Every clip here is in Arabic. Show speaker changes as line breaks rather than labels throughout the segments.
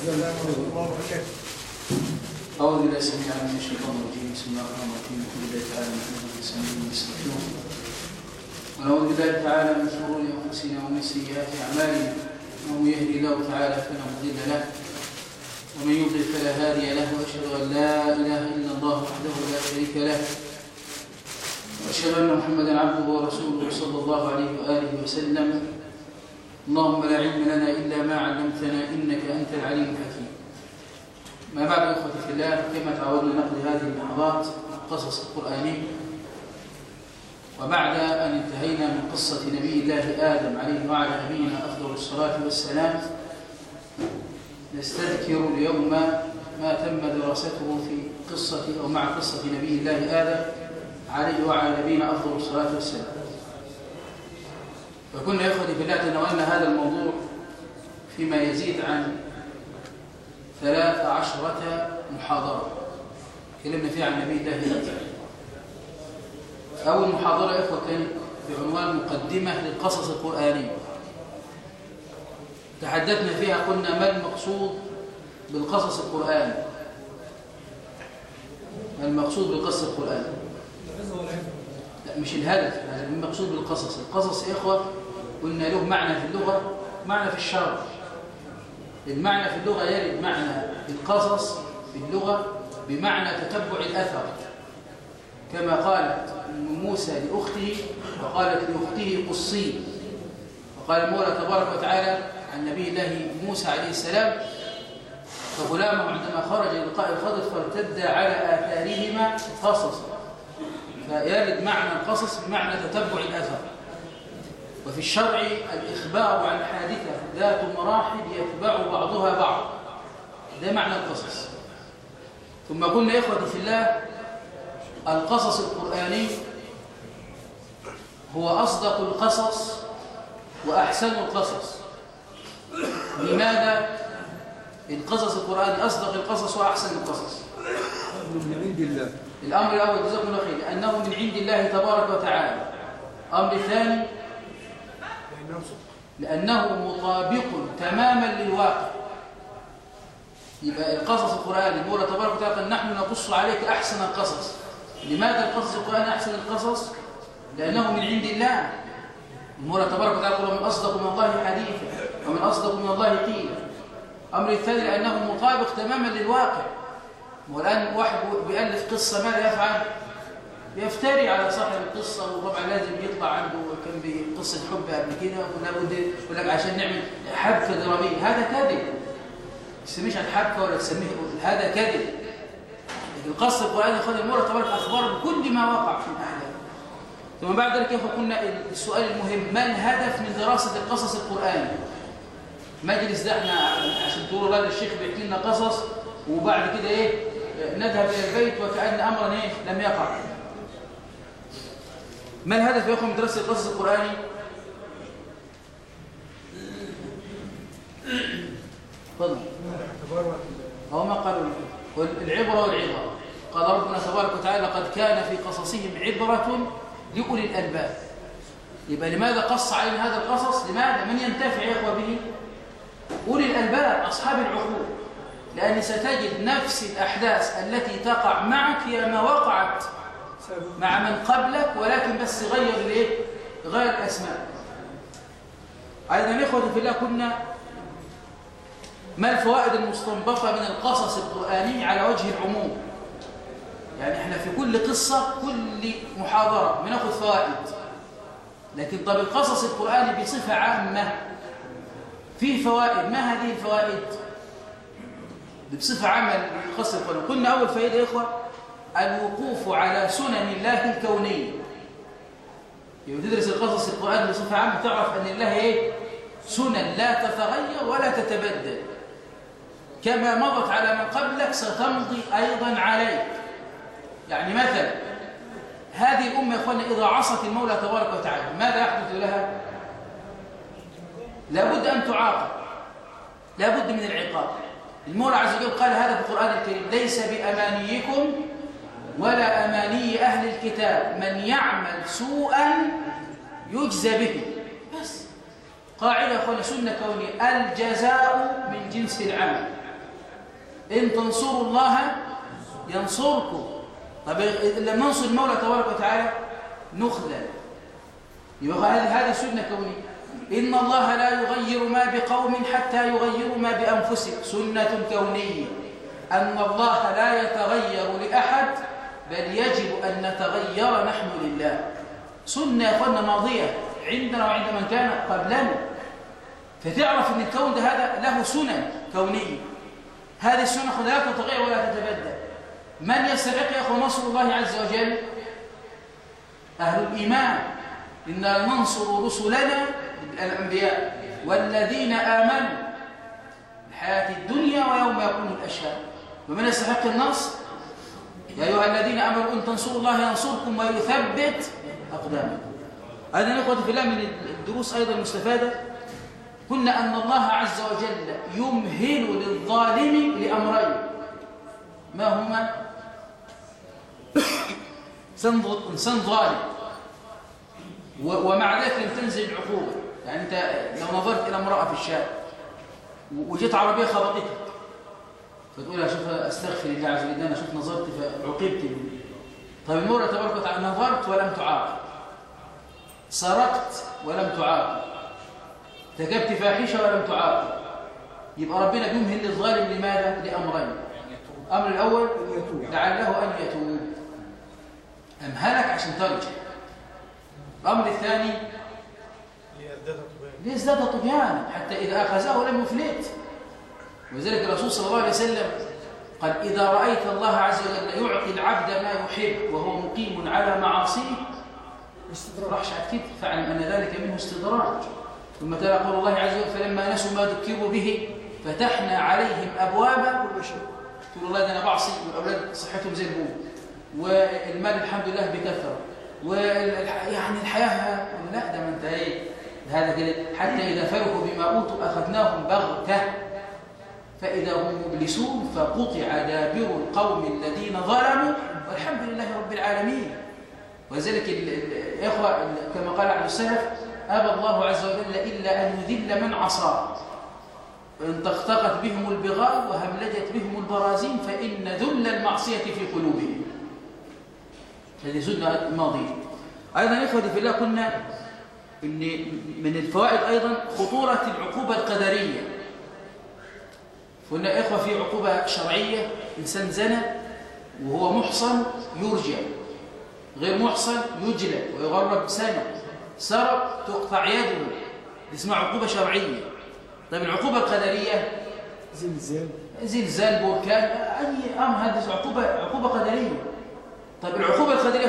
أعوذ بالله العليم من الشيطان الرجيم. بسم الله الرحمن الرحيم. الحمد لله تعالى نحمده ونستعينه ونستغفره. ونعوذ بالله تعالى من شرور أنفسنا ومن سيئات أعمالنا. ومن يهدي الله تعالى فلا مضل له. ومن يضلل فلا هادي له. وأشهد أن لا إله إلا الله وحده لا شريك له. وأشهد أن محمدا عبده ورسوله صلى الله عليه وآله وسلم. اللهم لا علم لنا إلا ما علمتنا إنك أنت العليم الحكيم. ما بعد إخوتي في الله كما تعودنا نقضي هذه اللحظات القصص القرآني وبعد أن انتهينا من قصة نبي الله آدم عليه وعلى نبينا أفضل الصلاة والسلام نستذكر اليوم ما تم دراسته في قصة أو مع قصة نبي الله آدم عليه وعلى نبينا أفضل الصلاة والسلام. فكنا يا إخوتي في الله تناولنا هذا الموضوع فيما يزيد عن ثلاث عشرة محاضرة. تكلمنا فيها عن نبي الله. أول محاضرة يا إخوة كانت بعنوان مقدمة للقصص القرآني تحدثنا فيها قلنا ما المقصود بالقصص القرآني ما المقصود بالقصص القرآني لا مش الهدف المقصود بالقصص. القصص يا إخوة قلنا له معنى في اللغة معنى في الشرع. المعنى في اللغة يرد معنى القصص في اللغة بمعنى تتبع الأثر. كما قالت موسى لأخته وقالت لأخته قصي. وقال المولى تبارك وتعالى عن نبي الله موسى عليه السلام فغلامه عندما خرج للقاء الخضر فارتد على آثارهما قصصا. فيرد معنى القصص بمعنى تتبع الأثر. وفي الشرع الإخبار عن حادثة ذات مراحل يتبع بعضها بعض. ده معنى القصص. ثم قلنا يا إخوة في الله القصص القرآني هو أصدق القصص وأحسن القصص. لماذا؟ القصص القرآني أصدق القصص وأحسن القصص.
من عند الله.
الأمر الأول جزاكم الله خير لأنه من عند الله تبارك وتعالى. الأمر الثاني لأنه مطابق تماما للواقع. يبقى القصص القرآني المولى تبارك وتعالى قال نحن نقص عليك أحسن القصص. لماذا القصص القرآني أحسن القصص؟ لأنه من عند الله. المولى تبارك وتعالى قال ومن أصدق من الله حديثا ومن أصدق من الله قيلا. أمر الثاني لأنه مطابق تماما للواقع. والآن واحد بيألف قصة ماذا يفعل؟ يفتري على صاحب القصة وطبعا لازم يطلع عنده كان بقصة حب قبل كده ولا بد يقول لك عشان نعمل حبكة درامية. هذا كذب. ما تسميش عن حبكة ولا تسميه هذا كذب. القصة القرآنية يا اخواني المولى تبارك أخبار بكل ما وقع في الأحداث. ثم بعد ذلك يا قلنا السؤال المهم ما الهدف من دراسة القصص القرآني مجلس ده إحنا عشان تقولوا لا الشيخ بيحكي لنا قصص وبعد كده إيه نذهب إلى البيت وكأن امرا إيه لم يقع. ما الهدف يا أخوة من دراسة القصص القرآني؟ تفضل. هو ما قالوا العبرة والعبرة. قال ربنا تبارك وتعالى قد كان في قصصهم عبرة لأولي الألباب. يبقى لماذا قص علينا هذا القصص؟ لماذا؟ من ينتفع يا أخوة به؟ أولي الألباب أصحاب العقول. لأن ستجد نفس الأحداث التي تقع معك هي ما وقعت مع من قبلك ولكن بس غير الايه؟ غير الأسماء. أيضا إخوة في الله كنا ما الفوائد المستنبطة من القصص القرآني على وجه العموم؟ يعني إحنا في كل قصة كل محاضرة بناخذ فوائد. لكن طب القصص القرآني بصفة عامة فيه فوائد؟ ما هذه الفوائد؟ بصفة عامة للقصص القرآني. قلنا أول فائدة يا إخوة الوقوف على سنن الله الكونية. يبقى تدرس القصص القرآني بصفة عامة تعرف أن الله إيه؟ سنن لا تتغير ولا تتبدل. كما مضت على من قبلك ستمضي أيضا عليك. يعني مثلا هذه الأمة يا أخواني إذا عصت المولى تبارك وتعالى ماذا يحدث لها؟ لابد أن تعاقب. لابد من العقاب. المولى عز وجل قال هذا في القرآن الكريم ليس بأمانيكم ولا أماني أهل الكتاب. من يعمل سوءا يجزى به. بس. قاعدة يا أخواني سنة كونية الجزاء من جنس العمل. إن تنصروا الله ينصركم. طب لما ننصر المولى تبارك وتعالى نخذل. يبقى هذه سنة كونية إن الله لا يغير ما بقوم حتى يغيروا ما بأنفسهم. سنة كونية. أن الله لا يتغير لأحد بل يجب أن نتغير نحن لله. سنة يا أخوانا ماضية. عندنا وعند من كان قبلنا. فتعرف أن الكون ده هذا له سنن كونية. هذه السنة لا تتغير ولا تتبدل. من يستحق يا أخوة نصر الله عز وجل؟ أهل الإيمان. إنا ننصر رسلنا الأنبياء والذين آمنوا. الحياة الدنيا ويوم يكون الأشهاد ومن يستحق النصر؟ يا أيها الذين آمنوا إن تنصروا الله ينصركم ويثبت أقدامكم. هذا نقطة في الله من الدروس أيضا المستفادة. كنا أن الله عز وجل يمهل للظالم لأمرين. ما هما؟ إنسان ظالم ومع ذلك تنزل العقوبة. يعني أنت لو نظرت إلى امرأة في الشارع وجيت عربية خبطتك. فتقول يا شوف أستغفر الله عز وجل أنا شوف نظرت فعوقبت طيب المرة تبارك وتعالى نظرت ولم تعاقب سرقت ولم تعاقب ارتكبت فاحشة ولم تعاقب يبقى ربنا بيمهل للظالم لماذا؟ لأمرين. الأمر الأول لعله أن يتوب. أمهلك عشان ترجع. الأمر الثاني ليزداد طغيانا حتى إذا أخذه لم يفلت. ولذلك الرسول صلى الله عليه وسلم قال إذا رأيت الله عز وجل يعطي العبد ما يحب وهو مقيم على معاصيه استدراج شعت كده فاعلم أن ذلك منه استدراج ثم تلا قول الله عز وجل فلما نسوا ما ذكروا به فتحنا عليهم أبواب كل شيء. تقول الله ده أنا بعصي والأولاد صحتهم زي البوم والمال الحمد لله بكثرة. ويعني الحياة لا ده ما أنت إيه؟ هذا كده. حتى إذا فرحوا بما أوتوا أخذناهم بغتة. فإذا هم مبلسون فقطع دابر القوم الذين ظلموا والحمد لله رب العالمين. ولذلك الإخوة كما قال عبد السلف أبى الله عز وجل إلا أن يذل من عصاه وإن تختقت بهم البغاء وهملجت بهم البرازين فإن ذل المعصية في قلوبهم. هذه سنة ماضية. أيضا إخوتي في الله كنا إن من الفوائد أيضا خطورة العقوبة القدرية. قلنا إخوة في عقوبة شرعية إنسان زنى وهو محصن يرجع. غير محصن يجلد ويغرب سنة. سرق تقطع يده. دي اسمها عقوبة شرعية. طيب العقوبة القدرية؟
زلزال.
زلزال بركان. أي أمر هذه عقوبة عقوبة قدرية؟ طيب العقوبة القدرية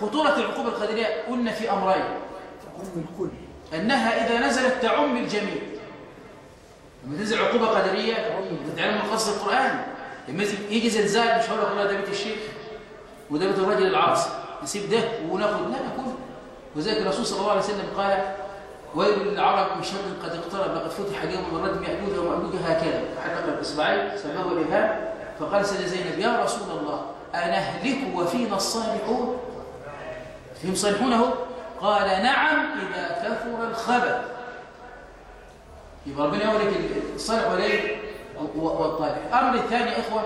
خطورة العقوبة القدرية قلنا في أمرين.
تعم الكل.
أنها إذا نزلت تعم الجميع. لما تنزل عقوبة قدرية تعلم من قصد القرآن يجي زلزال مش هقول لك ده بيت الشيخ وده بيت الرجل العاصي نسيب ده وناخد. لا نكون. وذلك الرسول صلى الله عليه وسلم قال ويل للعرب من شر قد اقترب لقد فتح اليوم من ردم يأجوج ومأجوج هكذا. حلق الإصبعين سبه الإبهام فقال سيدة زينب يا رسول الله أنهلك وفينا الصالحون؟ فيهم صالحون أهو. قال نعم إذا كثر الخبث. يبقى ربنا يقول لك الصالح وليه والطالح الأمر الثاني إخوة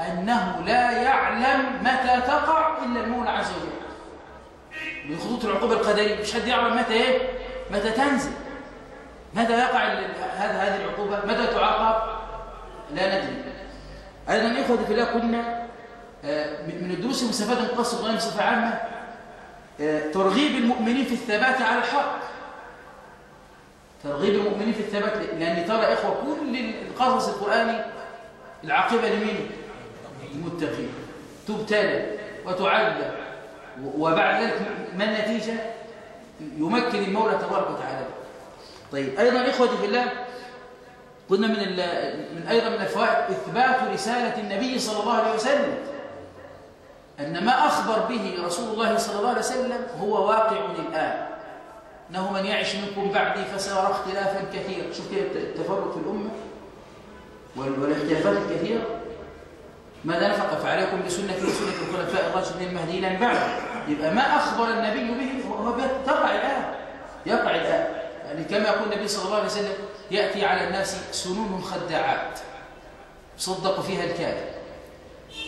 أنه لا يعلم متى تقع إلا المولى عز وجل. من خطوط العقوبة القدرية. مش حد يعلم متى إيه؟ متى تنزل. متى يقع هذه العقوبة؟ متى تعاقب؟ لا ندري. أيضا إخوة في الله كنا آه، من الدروس المستفادة من قصة القرآن بصفة عامة آه، ترغيب المؤمنين في الثبات على الحق. ترغيب المؤمنين في الثبات لأن ترى إخوة كل القصص القرآني العاقبة لمين؟ المتقين تبتلى وتعذب وبعد ذلك ما النتيجة؟ يمكن المولى تبارك وتعالى. طيب أيضا إخوتي في الله قلنا من من أيضا من الفوائد إثبات رسالة النبي صلى الله عليه وسلم. أن ما أخبر به رسول الله صلى الله عليه وسلم هو واقع الآن. أنه من يعش منكم بعدي فسيرى اختلافا كثيرا. شوف كيف التفرق في الأمة والاختلافات الكثيرة ماذا نفق فعليكم بسنة سنة الخلفاء الراشدين المهديين من بعد؟ يبقى ما أخبر النبي به هو تقع الآن. يقع الآن. يعني كما يقول النبي صلى الله عليه وسلم يأتي على الناس سنون خداعات. يصدق فيها الكاذب.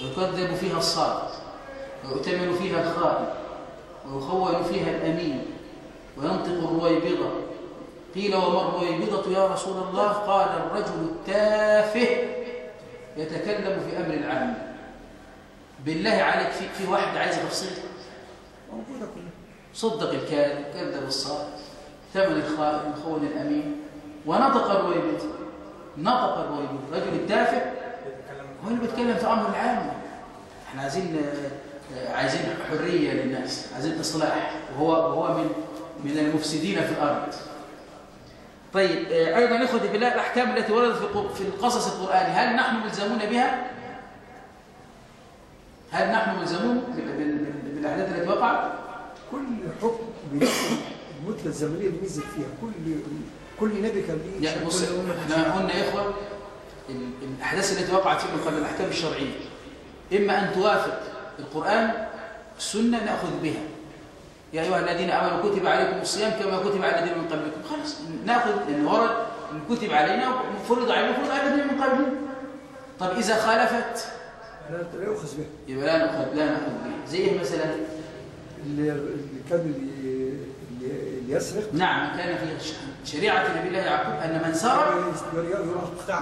ويكذب فيها الصادق. ويؤتمن فيها الخائن. ويخول فيها الأمين. وينطق الرويبضة قيل وما الرويبضة يا رسول الله؟ قال الرجل التافه يتكلم في أمر العام بالله عليك في, في واحد عايز تفصيل
موجودة كلها
صدق الكاذب كذب الصادق ثمن الخائن خون الأمين. ونطق الرويبضة نطق الرويبضة رجل التافه؟ هو اللي بيتكلم في أمر العام إحنا عايزين عايزين حرية للناس عايزين إصلاح. وهو وهو من من المفسدين في الأرض طيب أيضا إخوتي بالله الأحكام التي وردت في القصص القرآني هل نحن ملزمون بها؟ هل نحن ملزمون بالأحداث التي وقعت؟
كل حكم المدة الزمنية اللي نزل فيها كل كل نبي كان ليه
يعني بص إحنا قلنا يا إخوة ال- الأحداث التي وقعت في قبل الأحكام الشرعية إما أن توافق القرآن السنة نأخذ بها يا أيها الذين آمنوا كتب عليكم الصيام كما كتب على الذين من قبلكم. خلاص نأخذ لأن ورد كتب علينا وفرض علينا وفرض على الذين من قبلنا طب إذا خالفت؟
لا يؤخذ بها
يبقى لا نأخذ لا نأخذ بها زي إيه مثلا؟
اللي اللي كان اللي, يسرق.
نعم كان في شريعة نبي الله يعقوب أن من سرق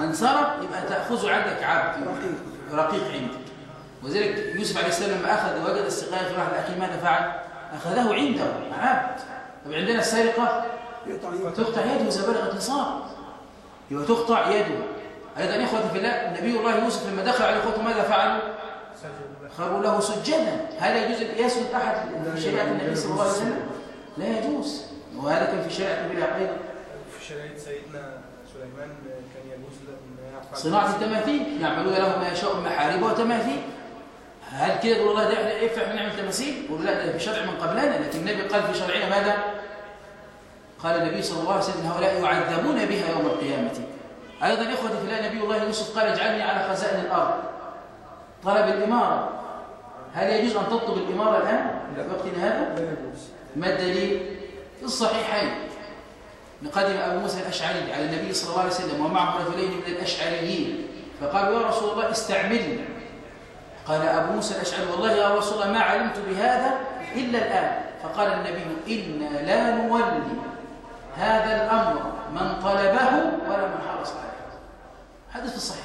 من سرق يبقى تأخذ عندك عبد
رقيق.
رقيق عندك. وذلك يوسف عليه السلام لما أخذ وجد السقاية في واحد أخيه ماذا فعل؟ أخذه عنده. عبد طب عندنا السرقة.
يقطع يده.
تقطع يده إذا بلغت نصاب. يبقى تقطع يده. أيضا إخوة في الله نبي الله يوسف لما دخل على إخوته ماذا فعلوا؟ خروا له سجدا. هل يجوز أن يسجد أحد في شريعة النبي صلى الله عليه وسلم؟ لا يجوز. وهذا كان في شريعة النبي أيضا
في شريعة سيدنا سليمان كان يجوز له
صناعة التماثيل. يعملون له ما يشاء من محارب وتماثيل. هل كده تقول والله ده ينفع إحنا نعمل تماثيل؟ يقول لا ده في شرع من قبلنا لكن النبي قال في شرعنا ماذا؟ قال النبي صلى الله عليه وسلم هؤلاء يعذبون بها يوم القيامة أيضا إخوتي في الله نبي الله يوسف قال اجعلني على خزائن الأرض طلب الإمارة هل يجوز أن تطلب الإمارة الآن في وقتنا هذا؟ ما الدليل؟ في الصحيحين قدم أبو موسى الأشعري على النبي صلى الله عليه وسلم ومعه رجلين من الأشعريين فقالوا يا رسول الله استعملنا قال أبو موسى الأشعري والله يا رسول الله ما علمت بهذا إلا الآن. فقال النبي إنا لا نولي هذا الأمر من طلبه ولا من حرص عليه. حدث في الصحيح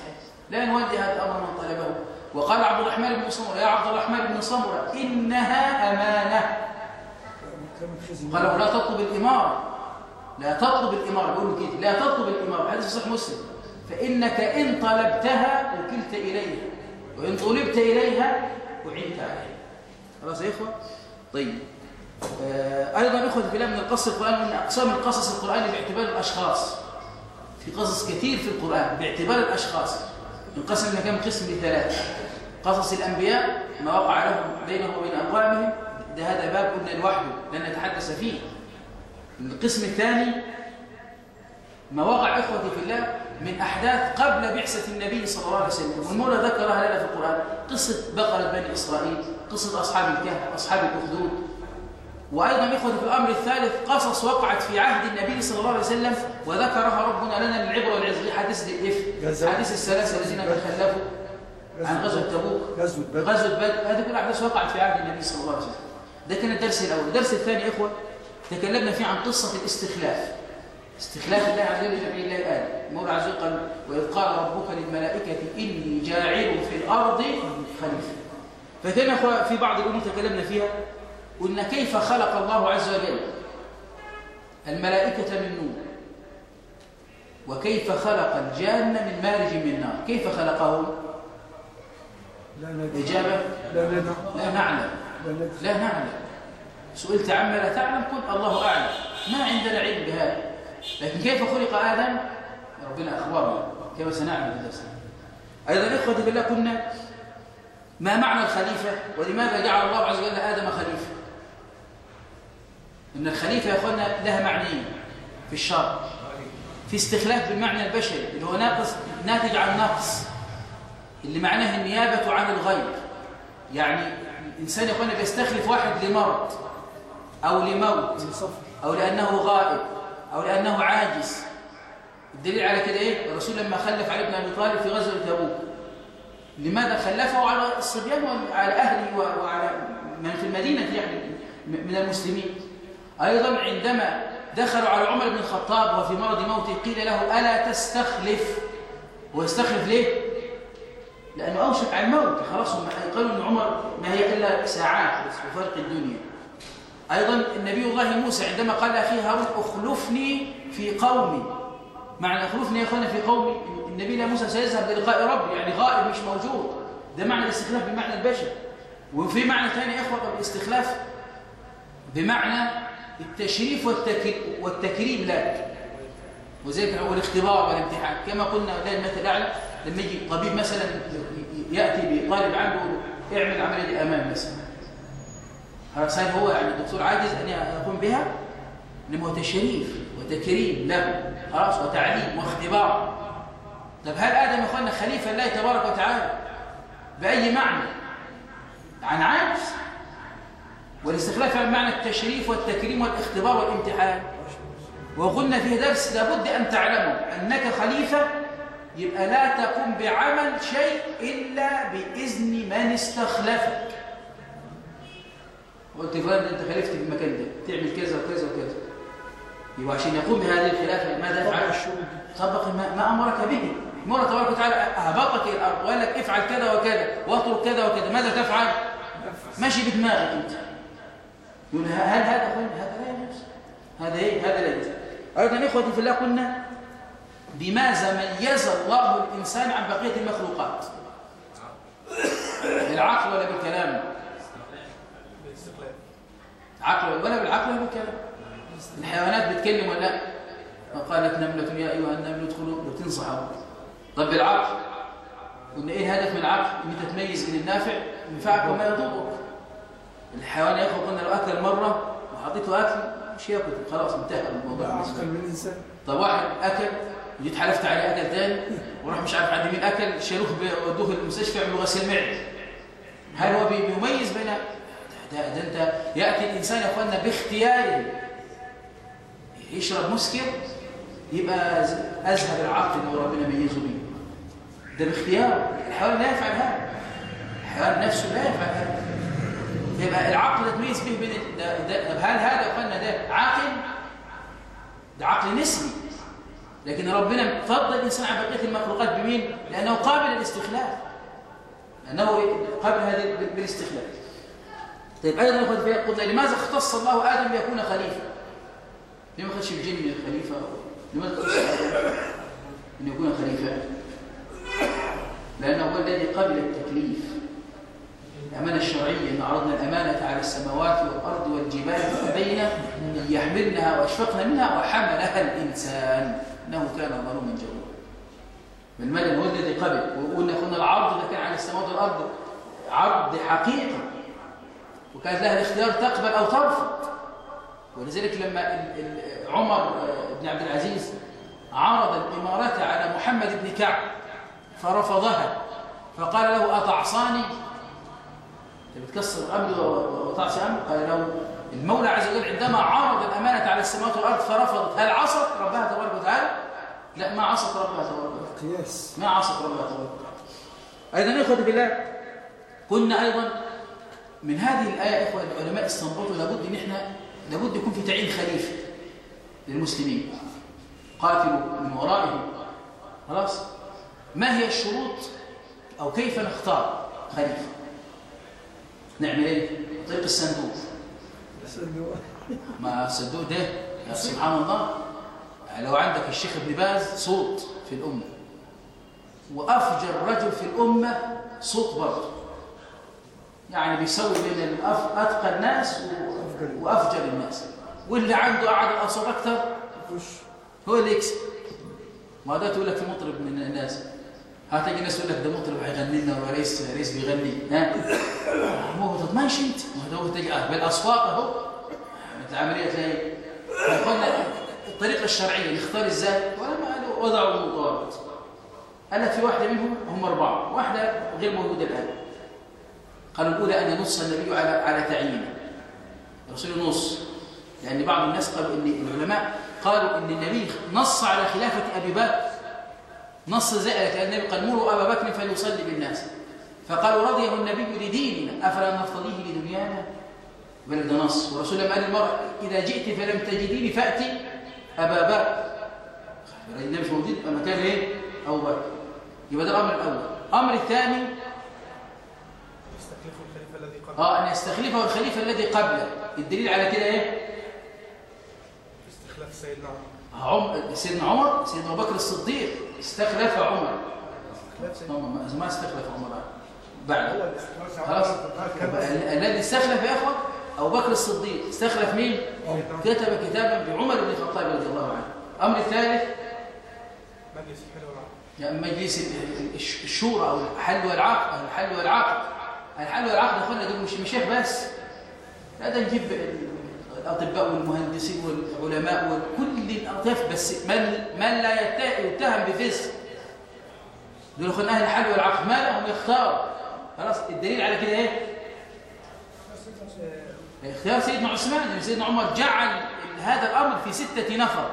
لا نولي هذا الأمر من طلبه. وقال عبد الرحمن بن سمرة يا عبد الرحمن بن سمرة إنها أمانة.
كان خزي
قال له لا تطلب الإمارة. لا تطلب الإمارة. بيقولوا كده لا تطلب الإمارة. حديث صحيح مسلم. فإنك إن طلبتها وكلت إليها. وإن طلبت إليها أعنت عليها. خلاص يا إخوة؟ طيب. آه أيضا إخوة الله من القصص القرآن من أقسام القصص القرآني باعتبار الأشخاص. في قصص كثير في القرآن باعتبار الأشخاص. ينقسم إلى كم قسم؟ لثلاثة. قصص الأنبياء ما وقع لهم بينهم وبين أقوامهم. ده هذا باب قلنا لوحده لن نتحدث فيه. القسم الثاني ما وقع إخوتي في الله من أحداث قبل بعثة النبي صلى الله عليه وسلم. والمولى ذكرها لنا في القرآن. قصة بقرة بني إسرائيل قصة أصحاب الكهف أصحاب الأخدود. وأيضا إخوتي في الأمر الثالث قصص وقعت في عهد النبي صلى الله عليه وسلم وذكرها ربنا لنا للعبرة والعزة حادثة الإفك
غزوة.
حادث الثلاثة الذين تخلفوا عن غزوة تبوك.
غزوة بدر.
غزوة بدر. هذه كل أحداث وقعت في عهد النبي صلى الله عليه وسلم. ده كان الدرس الأول. الدرس الثاني يا إخوة تكلمنا فيه عن قصة الاستخلاف. استخلاف الله عز وجل لنبي الله آدم المولى عز وجل قال وإذ قال ربك للملائكة إني جاعل في الأرض خليفة. فكان يا إخوة في بعض الأمور تكلمنا فيها. قلنا كيف خلق الله عز وجل؟ الملائكة من نور. وكيف خلق الجان من مارج من نار؟ كيف خلقه
لا ندري.
إجابة؟
لا
لا نعلم.
لا ندري.
لا نعلم. سئلت عما لا تعلم؟ قل الله أعلم. ما عندنا علم بهذا. لكن كيف خلق آدم؟ ربنا أخبرنا كيف سنعلم بدرسنا أيضا إخوتي بالله كنا ما معنى الخليفة؟ ولماذا جعل الله عز وجل آدم خليفة؟ إن الخليفة يا أخوانا لها معنيين في الشرع في استخلاف بالمعنى البشري اللي هو ناقص ناتج عن نقص اللي معناه النيابة عن الغير يعني الإنسان يا أخوانا بيستخلف واحد لمرض أو لموت أو لأنه غائب. أو لأنه عاجز. الدليل على كده إيه؟ الرسول لما خلف علي بن أبي طالب في غزوة تبوك. لماذا خلفه؟ على الصبيان وعلى أهله وعلى من في المدينة يعني من المسلمين. أيضا عندما دخلوا على عمر بن الخطاب وفي مرض موته قيل له ألا تستخلف؟ ويستخلف ليه؟ لأنه أوشك على الموت خلاص قالوا أن عمر ما هي إلا ساعات بس وفرق الدنيا. أيضا النبي الله موسى عندما قال أخيه هارون أخلفني في قومي. معنى أخلفني يا أخوانا في قومي. النبي موسى سيذهب للقاء ربي يعني غائب مش موجود. ده معنى الاستخلاف بمعنى البشر. وفي معنى ثاني يا إخوة الاستخلاف بمعنى التشريف والتكريم لك. وذلك هو الاختبار والامتحان. كما قلنا ده المثل الأعلى لما يجي طبيب مثلا يأتي بطالب عنده اعمل عملية الأمام مثلا. هل هو يعني الدكتور عاجز أن يقوم بها إنما هو تشريف وتكريم له. خلاص وتعليم واختبار. طب هل آدم يا خليفة الله تبارك وتعالى بأي معنى؟ عن عجز؟ والاستخلاف عن معنى التشريف والتكريم والاختبار والامتحان. وقلنا في درس لابد أن تعلموا أنك خليفة يبقى لا تقوم بعمل شيء إلا بإذن من استخلفك. قلت فلان أنت خلفت في المكان ده تعمل كذا وكذا وكذا. يبقى عشان يقوم بهذه الخلافة ماذا يفعل؟ طبق ما أمرك به. مرة تبارك وتعالى أهبطك إلى الأرض وقال لك افعل كذا وكذا واترك كذا وكذا. ماذا تفعل؟ ماشي بدماغك أنت. يقول هل هذا هذا لا يجوز. هذا إيه؟ هذا لا يجوز. أيضا اخوتي في الله قلنا بماذا ميز الله الإنسان عن بقية المخلوقات؟ بالعقل ولا بالكلام؟ عقل ولا بالعقل ولا بالكلام. الحيوانات بتكلم ولا؟ وقالت نملة يا أيها النمل ادخلوا وتنصحوا. طب بالعقل. قلنا إيه الهدف من العقل؟ إن أنت تميز بين النافع ينفعك وما يضرك. الحيوان يا اخوه قلنا لو اكل مرة وحطيته أكل مش يأكل. خلاص انتهى الموضوع
الإنسان.
طب واحد أكل جيت حلفت عليه أكل ثاني وراح مش عارف عند مين أكل شالوه ودوه المستشفى يعملوا غسيل معدة. هل هو بيميز بين ده, ده انت يأتي الإنسان يا أخوانا باختياره يشرب مسكر يبقى أذهب العقل اللي ربنا ميزه به ده باختيار. الحيوان لا يفعل هذا. الحيوان نفسه لا يفعل هذا. يبقى العقل تميز به بين هل هذا قلنا ده عاقل؟ ده عقل نسبي. لكن ربنا فضل الإنسان على بقية المخلوقات بمين؟ لأنه قابل للاستخلاف. لأنه قابل هذا بالاستخلاف. طيب أيضا قلنا لماذا اختص الله آدم ليكون خليفة؟ ليه ما خدش الجن خليفه لماذا اختص آدم إن يكون خليفة؟ لأنه هو الذي قبل التكليف. الأمانة الشرعية إن عرضنا الأمانة على السماوات والأرض والجبال فأبين أن يحملنها وأشفقن منها وحملها الإنسان. إنه كان ظلوما جهولا بالمدن هو الذي قبل. وقلنا قلنا العرض ده كان على السماوات والأرض عرض حقيقة. وكانت لها الاختيار تقبل أو ترفض. ولذلك لما عمر بن عبد العزيز عرض الإمارات على محمد بن كعب فرفضها. فقال له أتعصاني؟ بتكسر أمر وتعصي أمر قال لو المولى عز وجل عندما عرض الأمانة على السماوات والأرض فرفضت. هل عصت؟ ربها تبارك وتعالى؟ لا ما عصت ربها تبارك وتعالى. قياس. ما عصت ربها تبارك وتعالى. أيضا اخوتي بالله قلنا أيضا من هذه الآية إخوة العلماء استنبطوا لابد إن إحنا لابد يكون في تعيين خليفه للمسلمين. قاتلوا من ورائهم. خلاص؟ ما هي الشروط أو كيف نختار خليفه نعمل إيه؟ طيب الصندوق. ما الصندوق ده؟ سبحان الله. لو عندك الشيخ ابن باز صوت في الأمة. وأفجر رجل في الأمة صوت برضه. يعني بيسوي بين أتقى الناس وأفجر الناس. واللي عنده أعد الأصوات أكثر هو اللي يكسب. ما ده تقول لك في مطرب من الناس. هتجي ناس يقول لك ده مطرب هيغني لنا ولا رئيس رئيس بيغني. ها؟ هو ما تضمنش أنت. ما هو تجي بالاصوات أهو. العملية تلاقي قلنا الطريقة الشرعية نختار إزاي ولا وضعوا ضوابط قال لك في واحدة منهم هم أربعة. واحدة غير موجودة الآن. قالوا الأولى أن ينص النبي على على تعيينه الرسول نص لأن بعض الناس قالوا إن العلماء قالوا إن النبي نص على خلافة أبي بكر. نص زائد كان النبي قال مروا أبا بكر فليصلي بالناس. فقالوا رضيه النبي لديننا. أفلا نرتضيه لدنيانا؟ بل ده نص. ورسول الله قال المرأة إذا جئت فلم تجديني فأتي أبا بكر. النبي مش موجود يبقى مكان إيه؟ أبو بكر. يبقى ده الأمر الأول. الأمر الثاني
يستخلف الخليفة الذي قبل
آه أن يستخلفه الخليفة الذي قبله. الدليل على كده إيه؟
استخلاف سيدنا عمر.
عمر سيدنا عمر سيدنا أبو بكر الصديق. استخلف عمر. ما- استخلف عمر. بعد. خلاص. الذي استخلف يا اخوه أبو بكر الصديق. استخلف مين؟ كتب كتابا بعمر بن الخطاب رضي الله عنه. الامر الثالث؟
مجلس الحلو والعقد
يعني مجلس ال- ال- الش- الشورى أو الحل والعقد الحل والعقد الحل والعقد يا اخوانا دول مش مشايخ بس. لا ده نجيب ال- الأطباء والمهندسين والعلماء وكل الاطياف بس من من لا يت- يتهم بفسق دول اخوان أهل الحل والعقد ما لهم يختار خلاص الدليل على كده إيه؟ اختيار سيدنا عثمان. لأن سيدنا عمر جعل هذا الأمر في ستة نفر.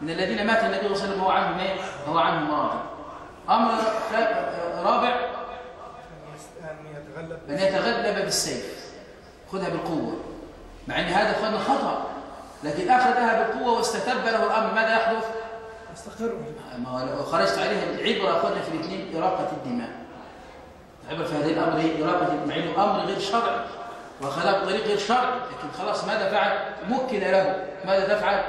من الذين مات النبي صلى الله عليه وسلم وهو عنهم إيه هو عنهم راضي أمر رابع
أن يتغلب
بالسيف خذها بالقوة مع أن هذا فن خطأ لكن أخذها بالقوة واستتب له الأمر ماذا يحدث؟
أستقر
ما هو لو خرجت عليها العبرة أخذنا في الاثنين إراقة الدماء العبرة في هذه الأمر هي إراقة مع أنه أمر غير شرعي وخلاف بطريق غير شرعي لكن خلاص ماذا فعل؟ مكن له ماذا تفعل؟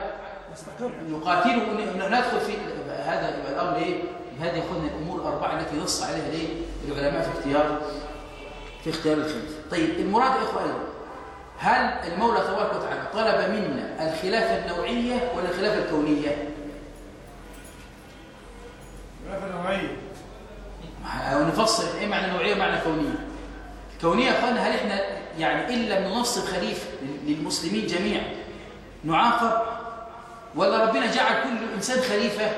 أستقر
نقاتله ندخل في هذا الأمر إيه؟ هذه ياخذنا الأمور الأربعة التي نص عليها ليه؟ العلماء في اختيار في اختيار الخليفه. طيب المراد يا اخوان هل المولى تبارك وتعالى طلب منا الخلافه النوعية ولا الخلافه الكونية؟
خلافة نوعية
أو نفصل إيه معنى نوعية ومعنى كونية؟ الكونيه يا اخوانا هل إحنا يعني إن لم ننصب خليفه للمسلمين جميعا نعاقب ولا ربنا جعل كل إنسان خليفة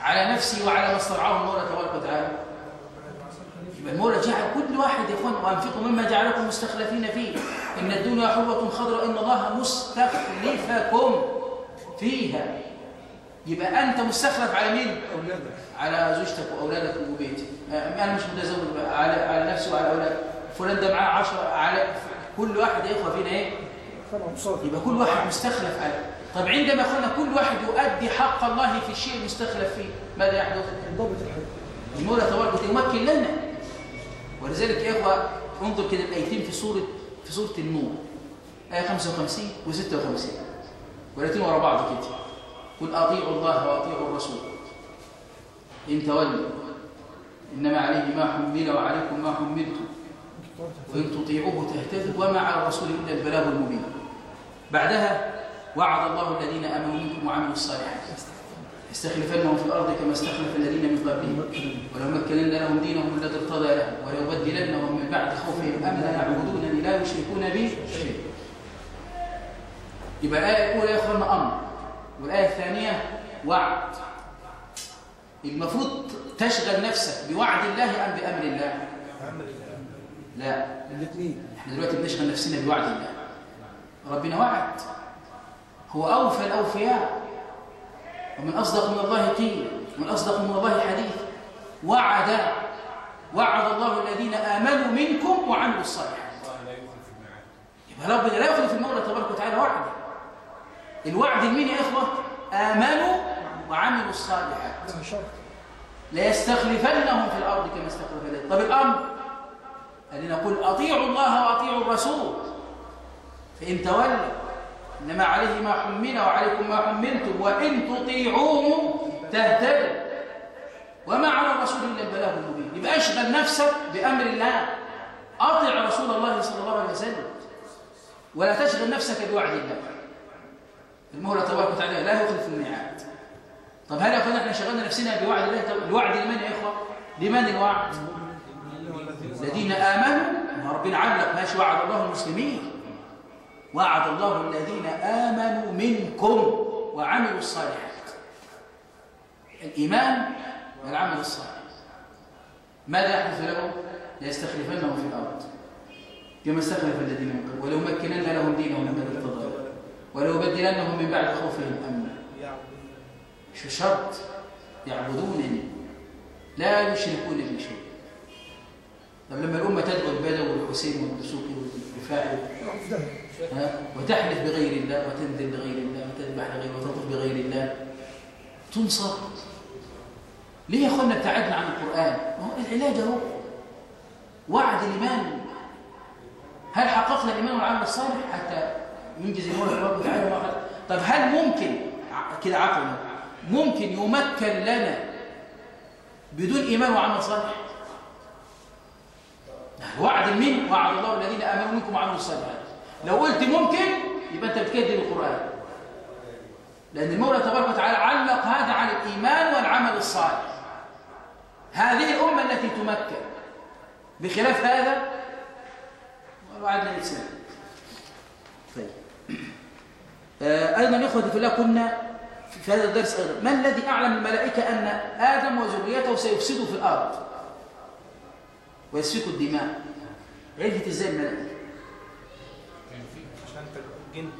على نفسه وعلى ما استرعاه المولى تبارك وتعالى يبقى المولى جعل كل واحد يا إخوان وأنفقوا مما جعلكم مستخلفين فيه. إن الدنيا حلوة خضراء إن الله مستخلفكم فيها. يبقى أنت مستخلف على مين؟
أولادك.
على زوجتك وأولادك وبيتك. أنا مش متزوج بقى على على نفسي وعلى أولادي. فلان ده معاه 10 على كل واحد يا إخوة فينا
إيه؟
يبقى كل واحد مستخلف على طب عندما قلنا كل واحد يؤدي حق الله في الشيء المستخلف فيه ماذا يحدث؟
ضابط الحياة
المولى تبارك وتعالى يمكن لنا ولذلك يا إخوة انظر كده الايتين في سوره في سوره النور. آية 55 و56 والايتين ورا بعض كده. قل أطيعوا الله وأطيعوا الرسول. إن تولوا. إنما عليه ما حمل وعليكم ما حملتم. وإن تطيعوه تهتدوا وما على الرسول إلا البلاغ المبين. بعدها وعد الله الذين آمنوا منكم وعملوا الصالحات. استخلفنهم في الأرض كما استخلف الذين من قبلهم. ولو مكنن لهم دينهم الذي ارتضى لهم وليبدلنهم من بعد خوفهم أمنا يعبدونني لا يشركون بي شيئا. يبقى الآية الأولى يا أخوانا أمر والآية الثانية وعد. المفروض تشغل نفسك بوعد الله الله
أمر الله؟
لا.
الاثنين.
إحنا دلوقتي بنشغل نفسنا بوعد الله. ربنا وعد. هو أوفى الأوفياء. ومن أصدق من الله قيل ومن أصدق من الله حديث. وعد وعد الله الذين آمنوا منكم وعملوا الصالحات. يبقى ربنا لا يخلف المولى تبارك وتعالى وعده الوعد لمين يا إخوة؟ آمنوا وعملوا الصالحات.
شرط.
ليستخلفنهم في الأرض كما استخلف الذين. طب الأمر؟ قال نقول أطيعوا الله وأطيعوا الرسول. فإن تولوا إنما عليه ما حمل وعليكم ما حملتم وإن تطيعوه تهتدوا. وما على الرسول إلا البلاغ المبين. يبقى اشغل نفسك بأمر الله. أطع رسول الله صلى الله عليه وسلم. ولا تشغل نفسك بوعد الله. المولى تبارك وتعالى لا يخلف الميعاد. طب هل اخوانا إحنا شغلنا نفسنا بوعد الله؟ الوعد لمن يا إخوة؟ لمن الوعد؟ الذين آمنوا. ما ربنا علق ماشي وعد الله المسلمين. وعد الله الذين آمنوا منكم وعملوا الصالحات. الإيمان والعمل الصالح. ماذا يحدث لهم؟ ليستخلفنهم في الأرض. كما استخلف الذين من قبل. ولو مكنن لهم دينهم ارتضى لهم ولو بدلنهم من بعد خوفهم أمنا. مش شرط يعبدونني؟ لا يشركون بي شيء طب لما الأمة تدعو البدوي والحسين والدسوقي والرفاعي؟ وتحلف بغير الله وتنذر بغير الله وتذبح لغير وتطف بغير الله. تنصر. ليه يا أخوانا ابتعدنا عن القرآن؟ ما هو العلاج أهو. وعد الإيمان هل حققنا الإيمان والعمل الصالح؟ حتى ينجز المولى تبارك وتعالى؟ طب هل ممكن كده عقلا ممكن يمكن لنا بدون إيمان وعمل صالح؟ وعد من؟ وعد الله الذين آمنوا منكم وعملوا الصالحات. لو قلت ممكن يبقى أنت بتكذب القرآن. لأن المولى تبارك وتعالى علق هذا على الإيمان والعمل الصالح. هذه الأمة التي تمكن. بخلاف هذا وعدنا الاسلام طيب. آه، أيضا يا اخوتي في الله كنا في هذا الدرس أيضا. ما الذي أعلم الملائكة أن آدم وذريته سيفسدوا في الأرض؟ ويسفكوا الدماء. عرفت إزاي الملائكة؟
عشان الجن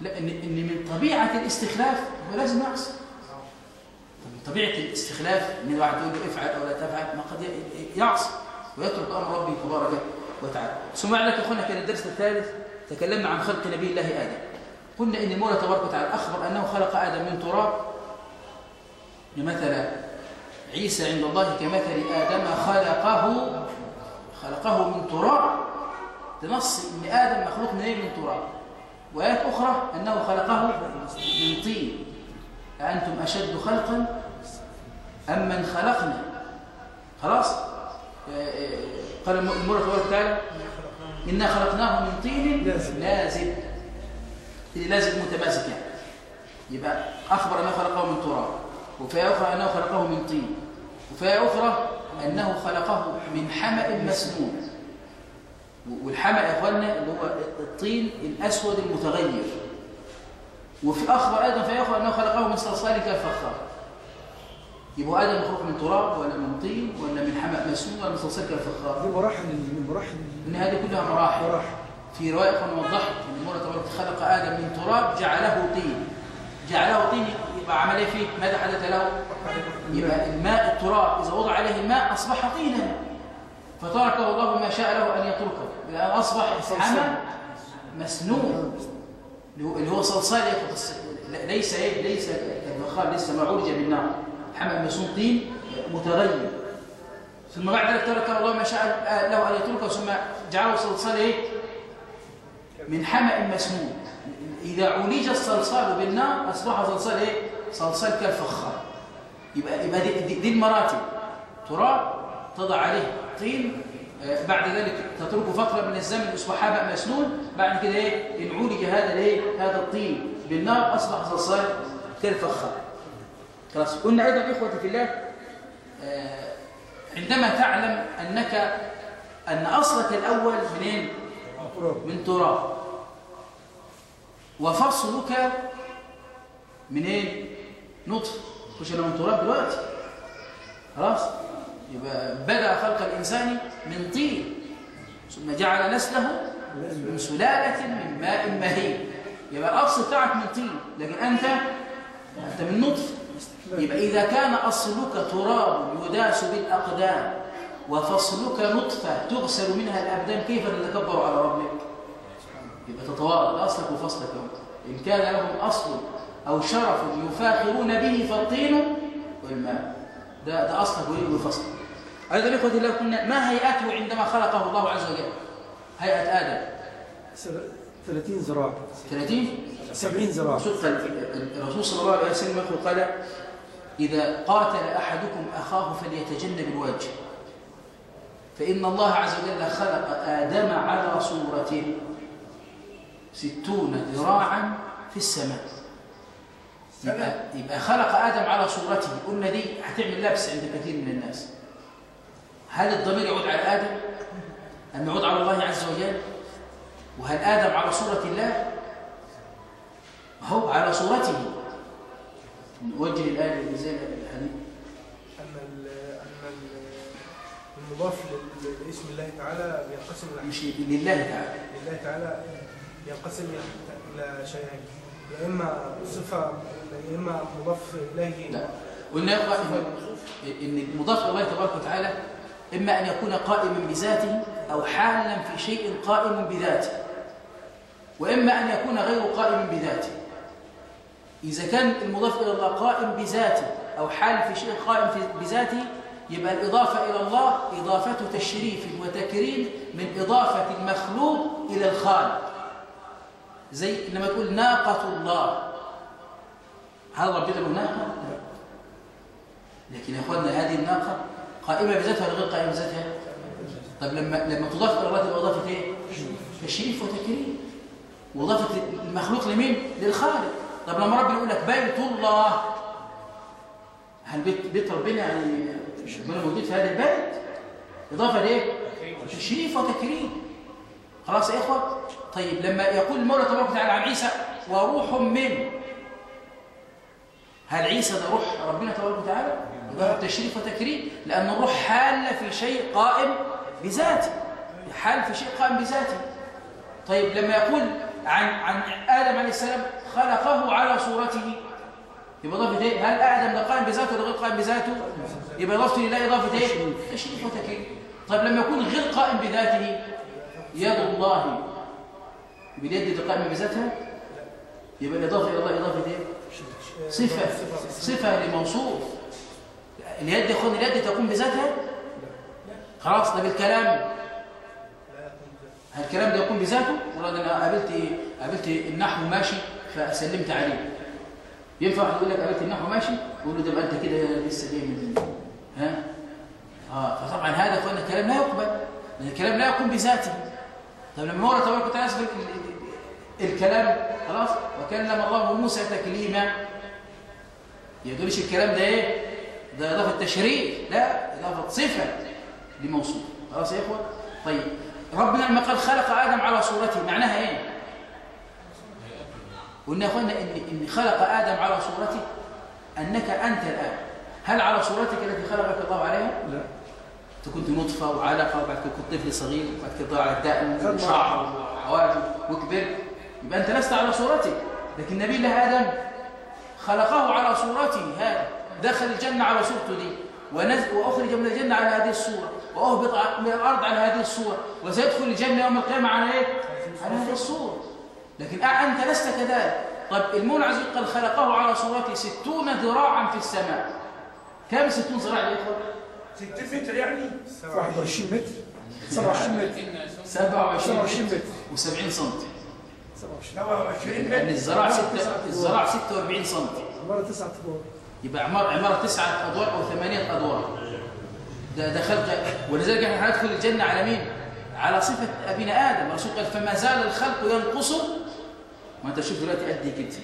لا إن ان من طبيعة الاستخلاف هو لازم طب من طبيعة الاستخلاف إن الواحد يقول له افعل أو لا تفعل ما قد يعصي ويترك أمر ربه تبارك وتعالى. ثم لك يا اخوانا كان الدرس الثالث تكلمنا عن خلق نبي الله آدم. قلنا إن المولى تبارك وتعالى أخبر أنه خلق آدم من تراب. مثلا عيسى عند الله كمثل آدم خلقه خلقه من تراب. ده نص إن آدم مخلوق من من تراب؟ وآيات أخرى أنه خلقه من طين. أأنتم أشد خلقا أم من خلقنا؟ خلاص؟ قال المرة تبارك وتعالى إنا خلقناه من طين.
لازب.
اللي لازب متماسك يعني. يبقى أخبر أنه خلقه من تراب وفي أخرى أنه خلقه من طين وفي أخرى أنه خلقه من حمأ مسنون. والحمأ يا اخوانا اللي هو الطين الأسود المتغير. وفي اخبر أيضا في آخر أنه خلقه من صلصال كالفخار يبقى آدم مخلوق من تراب ولا من طين ولا من حمأ مسنون ولا من صلصال كالفخار
دي مراحل من مراحل
إن هذه كلها مراحل.
مراحل.
في رواية أخرى وضحت إن المولى تبارك خلق آدم من تراب جعله طين. جعله طين يبقى عمل إيه فيه؟ ماذا حدث له؟ يبقى الماء التراب إذا وضع عليه الماء أصبح طينا. فتركه الله ما شاء له أن يتركه. أصبح حمى مسنون. اللي هو- صلصال يا أخوة الس- لا- ليس إيه؟ ليس كالبخار ليس ما عرج بالنار حمى مسنون طين متغير. ثم بعد ذلك تركه الله ما شاء له أن يتركه ثم جعله صلصال إيه؟ من حمأ مسنون. إذا عولج الصلصال بالنار أصبح صلصال إيه؟ صلصال كالفخار. يبقى يبقى دي, دي, دي المراتب. تراب تضع عليه طين بعد ذلك تتركه فترة من الزمن يصبح حبأ مسنون. بعد كده إيه؟ ان عولج هذا الإيه؟ هذا الطين بالنار. أصبح صلصال كالفخار. خلاص. قلنا أيضا إخوتي في الله آه، عندما تعلم أنك أن أصلك الأول منين
تراب
من تراب. وفصلك منين نطفة. مش أنا من تراب دلوقتي. خلاص. يبقى بدا خلق الإنسان من طين ثم جعل نسله من سلالة من ماء مهين. يبقى الأصل بتاعك من طين لكن أنت أنت من نطفه يبقى إذا كان أصلك تراب يداس بالأقدام وفصلك نطفة تغسل منها الأبدان كيف تتكبر على ربك؟ يبقى تتواضع أصلك وفصلك. إن كان لهم أصل أو شرف يفاخرون به فالطين والماء. ده ده وايه وفصلك يا اخوتي الله كنا ما هيئته عندما خلقه الله عز وجل؟ هيئة آدم.
سل- 30 ذراع
30
70 ذراع
الرسول صلى الله عليه وسلم يقول قال إذا قاتل أحدكم أخاه فليتجنب الوجه. فإن الله عز وجل خلق آدم على صورته ستون ذراعا في السماء. يبقى, يبقى خلق آدم على صورته. قلنا دي هتعمل لبس عند كثير من الناس. هل الضمير يعود على آدم؟ أم يعود على الله عز وجل؟ وهل آدم على صورة الله؟ هو على صورته. نوجه الآية زي الحديث.
أن ال أن ال المضاف لاسم الله تعالى بينقسم
مش لله تعالى.
لله تعالى ينقسم إلى- شيئين. يا إما صفة يا إما مضاف إليه.
لا. قلنا إن المضاف إلى الله تبارك وتعالى إما أن يكون قائما بذاته أو حالا في شيء قائم بذاته وإما أن يكون غير قائم بذاته. إذا كان المضاف إلى الله قائم بذاته أو حال في شيء قائم بذاته يبقى الإضافة إلى الله إضافة تشريف وتكريم من إضافة المخلوق إلى الخالق. زي لما تقول ناقة الله. هل ربنا له ناقة؟ لكن يا اخوانا هذه الناقة قائمة بذاتها ولا غير قائمة بذاتها؟ طب لما لما تضاف إلى الله تبقى إضافة إيه؟ تشريف وتكريم وإضافة المخلوق لمين؟ للخالق طب لما ربنا يقول لك بيت الله هل بيت بيت ربنا يعني ربنا موجود في هذا البيت؟ إضافة لإيه؟ تشريف وتكريم خلاص يا إخوة؟ طيب لما يقول المولى تبارك وتعالى عن عيسى وروح منه هل عيسى ده روح ربنا تبارك وتعالى؟ يبقى تشريف وتكريم لأن الروح حال في شيء قائم بذاته حال في شيء قائم بذاته طيب لما يقول عن عن آدم عليه السلام خلقه على صورته يبقى إضافة إيه؟ هل آدم ده قائم بذاته ولا غير قائم بذاته؟ يبقى إضافته لله إضافة إيه؟ تشريف وتكريم طيب لما يكون غير قائم بذاته يد الله باليد دي قائمة بذاتها يبقى الإضافة إلى الله إضافة إيه؟ صفة صفة لموصوف اليد يكون اليد تكون بذاتها؟ خلاص طب الكلام هل الكلام ده يكون بذاته؟ ولا ده أنا قابلت قابلت النحو ماشي فسلمت عليه. ينفع واحد يقول لك قابلت النحو ماشي يقول له ده بقى أنت كده لسه جاي من ها؟ آه فطبعا هذا يا الكلام لا يقبل. لأن الكلام لا يكون بذاته. طب لما هو تبارك وتعالى الكلام خلاص؟ وكلم الله موسى تكليما. يقولش الكلام ده إيه؟ ده إضافة تشريف لا إضافة صفة لموصوف. خلاص يا إخوة؟ طيب. ربنا لما قال خلق آدم على صورته معناها إيه؟ قلنا يا إخوانا إن إن خلق آدم على صورته أنك أنت الآن. هل على صورتك التي خلقك الله عليها؟
لا.
أنت كنت نطفة وعلقة وبعد كده كنت طفل صغير وبعد كده طلع على الدقن وشعر وحواجب وكبرت يبقى أنت لست على صورته لكن نبي الله آدم خلقه على صورته هذا. دخل الجنة على صورته دي ونزل وأخرج من الجنة على هذه الصورة وأهبط ع- من الأرض على هذه الصورة وسيدخل الجنة يوم القيامة على إيه؟ على هذه الصورة. لكن أ- أنت لست كذلك. طب المولى عز وجل قال خلقه على صورته ستون ذراعا في السماء. كم ستون ذراع يا اخوان؟
60 متر يعني؟
21 متر. 27 متر.
27
27 متر.
و70 سم
27
27
يعني
متر.
الزراع ستة الزراع 46 سم
عمارة تسعة ادوار
يبقى عمارة عمارة تسعة أدوار أو ثمانية أدوار. ده ده خلق ولذلك إحنا هندخل الجنة على مين؟ على صفة أبينا آدم. الرسول قال فما زال الخلق ينقص. ما أنت شوف دلوقتي قد إيه كده.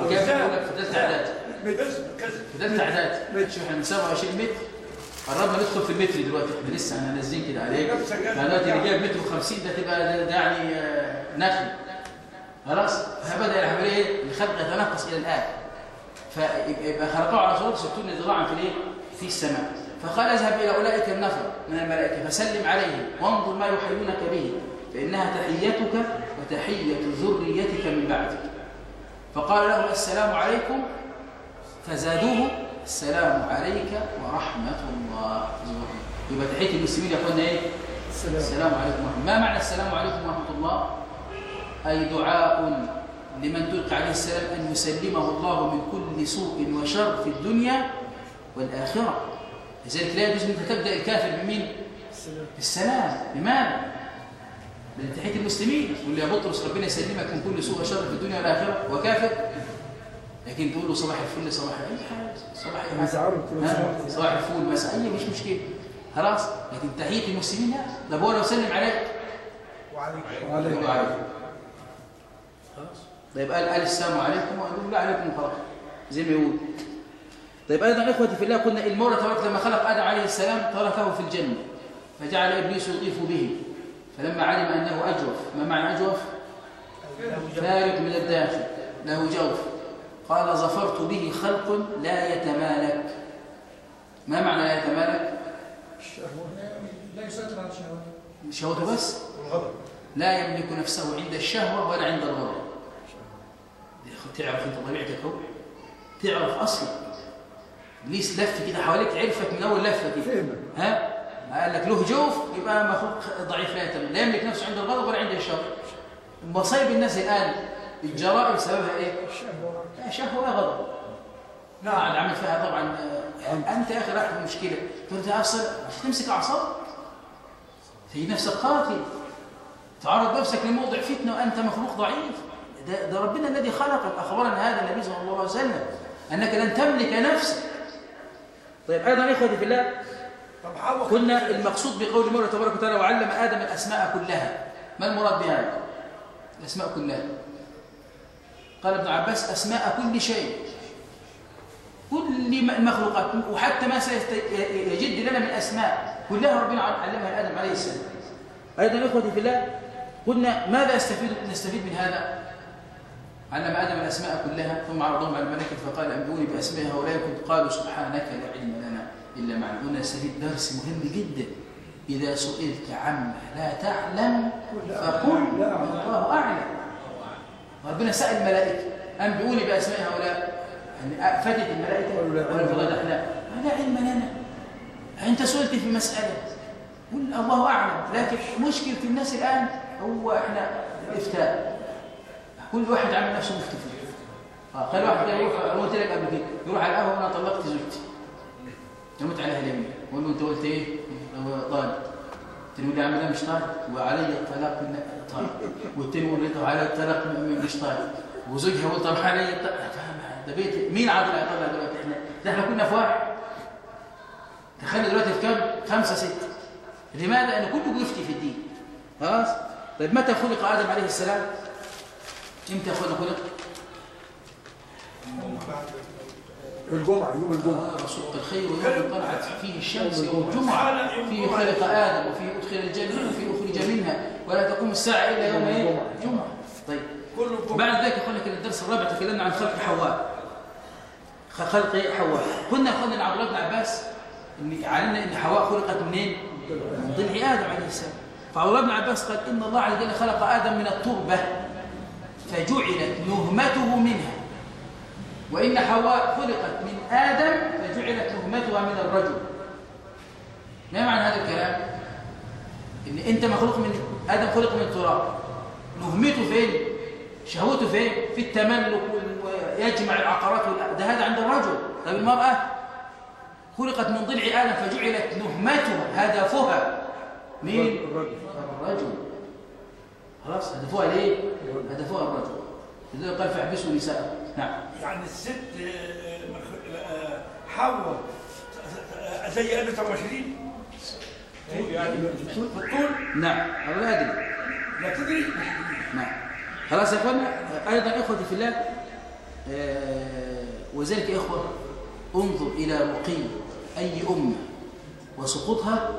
وكيف في
كذب كذب
في ثالثة إعداد. شوف إحنا من 27 متر. قربنا ندخل في المتر دلوقتي. إحنا لسه إحنا نازلين كده يعني دلوقتي اللي جايب متر و50 ده تبقى ده, يعني آه، نخل. خلاص؟ فبدا العملية إيه؟ الخلق يتنقص إلى الآن. فيبقى يبقى خلقه على صوره 60 ذراعا في الإيه؟ في السماء. فقال اذهب إلى أولئك النفر من الملائكة؟ فسلم عليهم وانظر ما يحيونك به فإنها تحيتك وتحية ذريتك من بعدك. فقال لهم السلام عليكم فزادوه السلام عليك ورحمة الله. يبقى تحية المسلمين يا اخوانا إيه؟
السلام.
السلام عليكم ورحمة الله. ما معنى السلام عليكم ورحمة الله؟ أي دعاء لمن تلقى عليه السلام أن يسلمه الله من كل سوء وشر في الدنيا والآخرة. لذلك لا يجوز أنك تبدأ الكافر بمين؟
السلام.
بالسلام. لماذا؟ من تحية المسلمين. تقول يا بطرس ربنا يسلمك من كل سوء وشر في الدنيا والآخرة. وكافر لكن تقول له صباح الفل صباح أي حاجة. صباح أي حاجة. ها؟
صباح
الفول مثلا أي مش مشكلة. خلاص. لكن تحية المسلمين لا. طب هو لو سلم عليك؟
وعليك
عليكم خلاص. طيب قال قال السلام عليكم ويقول لا عليكم خلاص زي ما يقول. طيب أيضا إخوتي في الله قلنا المولى تبارك لما خلق آدم عليه السلام تركه في الجنة فجعل إبليس يطيف به. فلما علم أنه أجوف ما معنى أجوف؟ فارق من الداخل له جوف. قال ظفرت به خلق لا يتمالك. ما معنى لا يتمالك؟
الشهوة
لا يسيطر على الشهوات
شهوته بس؟
والغضب
لا يملك نفسه عند الشهوة ولا عند الغضب. تعرف انت طبيعتك اهو. تعرف أصلا. ابليس لف كده حواليك عرفك من أول لفة كده ها؟ قال لك له جوف يبقى مخلوق ضعيف لا لا يملك نفسه عند الغضب ولا عند الشر. مصايب الناس الآن. الجرائم سببها إيه؟
الشهوة
لا شهوة غضب. نعم. عمل فيها طبعا آه، أنت يا أخي رايح في مشكله تقول أصلا مش تمسك اعصابك في نفسك قاتل. تعرض نفسك لموضع فتنة وأنت مخلوق ضعيف. ده, ده ربنا الذي خلقك. أخبرنا هذا النبي صلى الله عليه وسلم. أنك لن تملك نفسك. طيب أيضا اخوتي في الله قلنا المقصود بقول المولى تبارك وتعالى وعلم آدم الأسماء كلها. ما المراد بها؟ الأسماء كلها. قال ابن عباس أسماء كل شيء. كل المخلوقات وحتى ما سيجد لنا من أسماء كلها ربنا علمها لادم عليه السلام. أيضا اخوتي في الله قلنا ماذا نستفيد نستفيد من هذا؟ علم آدم الأسماء كلها ثم عرضهم على الملائكه فقال أنبئوني بأسماء هؤلاء كنت قالوا سبحانك لا علم لنا إلا ما علمتنا نستفيد درس مهم جدا. إذا سئلت عما لا تعلم فقل الله أعلم. ربنا سأل الملائكة أنبئوني بأسماء هؤلاء؟ يعني فاتت الملائكة؟ ولا فضلت إحنا لا علم لنا. أنت سئلت في مسألة. قل الله أعلم. لكن مشكلة الناس الآن هو إحنا الإفتاء. كل واحد عامل نفسه مفتي آه خلي واحد يروح أنا قلت لك قبل كده يروح على القهوة وأنا طلقت زوجتي. يموت عليها اليمين. أقول له أنت قلت إيه؟ طالب. التاني يقول لي عم ده مش طالب. وعلي الطلاق من طالب. والتاني يقول لي علي الطلاق مش طالب. وزوجها يقول طب علي ده بيت مين عادل هيطلع دلوقتي؟ إحنا ده إحنا كنا في واحد تخيل دلوقتي في كام؟ خمسة ستة. لماذا؟ ان كله بيفتي في الدين. خلاص؟ طيب متى خلق آدم عليه السلام؟ إمتى خلق خلق؟
الجمعة يوم الجمعة.
رسول الخير يوم طلعت فيه الشمس يوم الجمعة. فيه خلق آدم وفيه أدخل الجنة وفيه أخرج منها. ولا تقوم الساعة إلا يوم إيه؟ الجمعة. طيب. بعد ذلك قلنا كده الدرس الرابع تكلمنا عن خلق حواء. خلق حواء. قلنا عن عبد الله بن عباس. إن علمنا إن حواء خلقت منين؟ من ضلع آدم عليه السلام. فعبد الله بن عباس قال إن الله عز وجل خلق آدم من التربة. فجعلت نهمته منها وإن حواء خلقت من آدم فجعلت نهمتها من الرجل ما معنى هذا الكلام؟ إن أنت مخلوق من آدم خلق من التراب نهمته فين؟ شهوته فين؟ في التملك ويجمع العقارات والأ- ده هذا عند الرجل طيب المرأة خلقت من ضلع آدم فجعلت نهمتها هدفها مين؟
الرجل
خلاص هدفوها ليه؟ هدفوها الرجل لذلك قال فاحبسوا نساء نعم.
يعني الست آه، آه، حواء زي أنا 23 بالطول
نعم. لا أدري
لا تدري؟
نعم. خلاص يا اخوانا أيضا اخوتي في الله آه، وذلك يا إخوة انظر إلى رقي أي أمة وسقوطها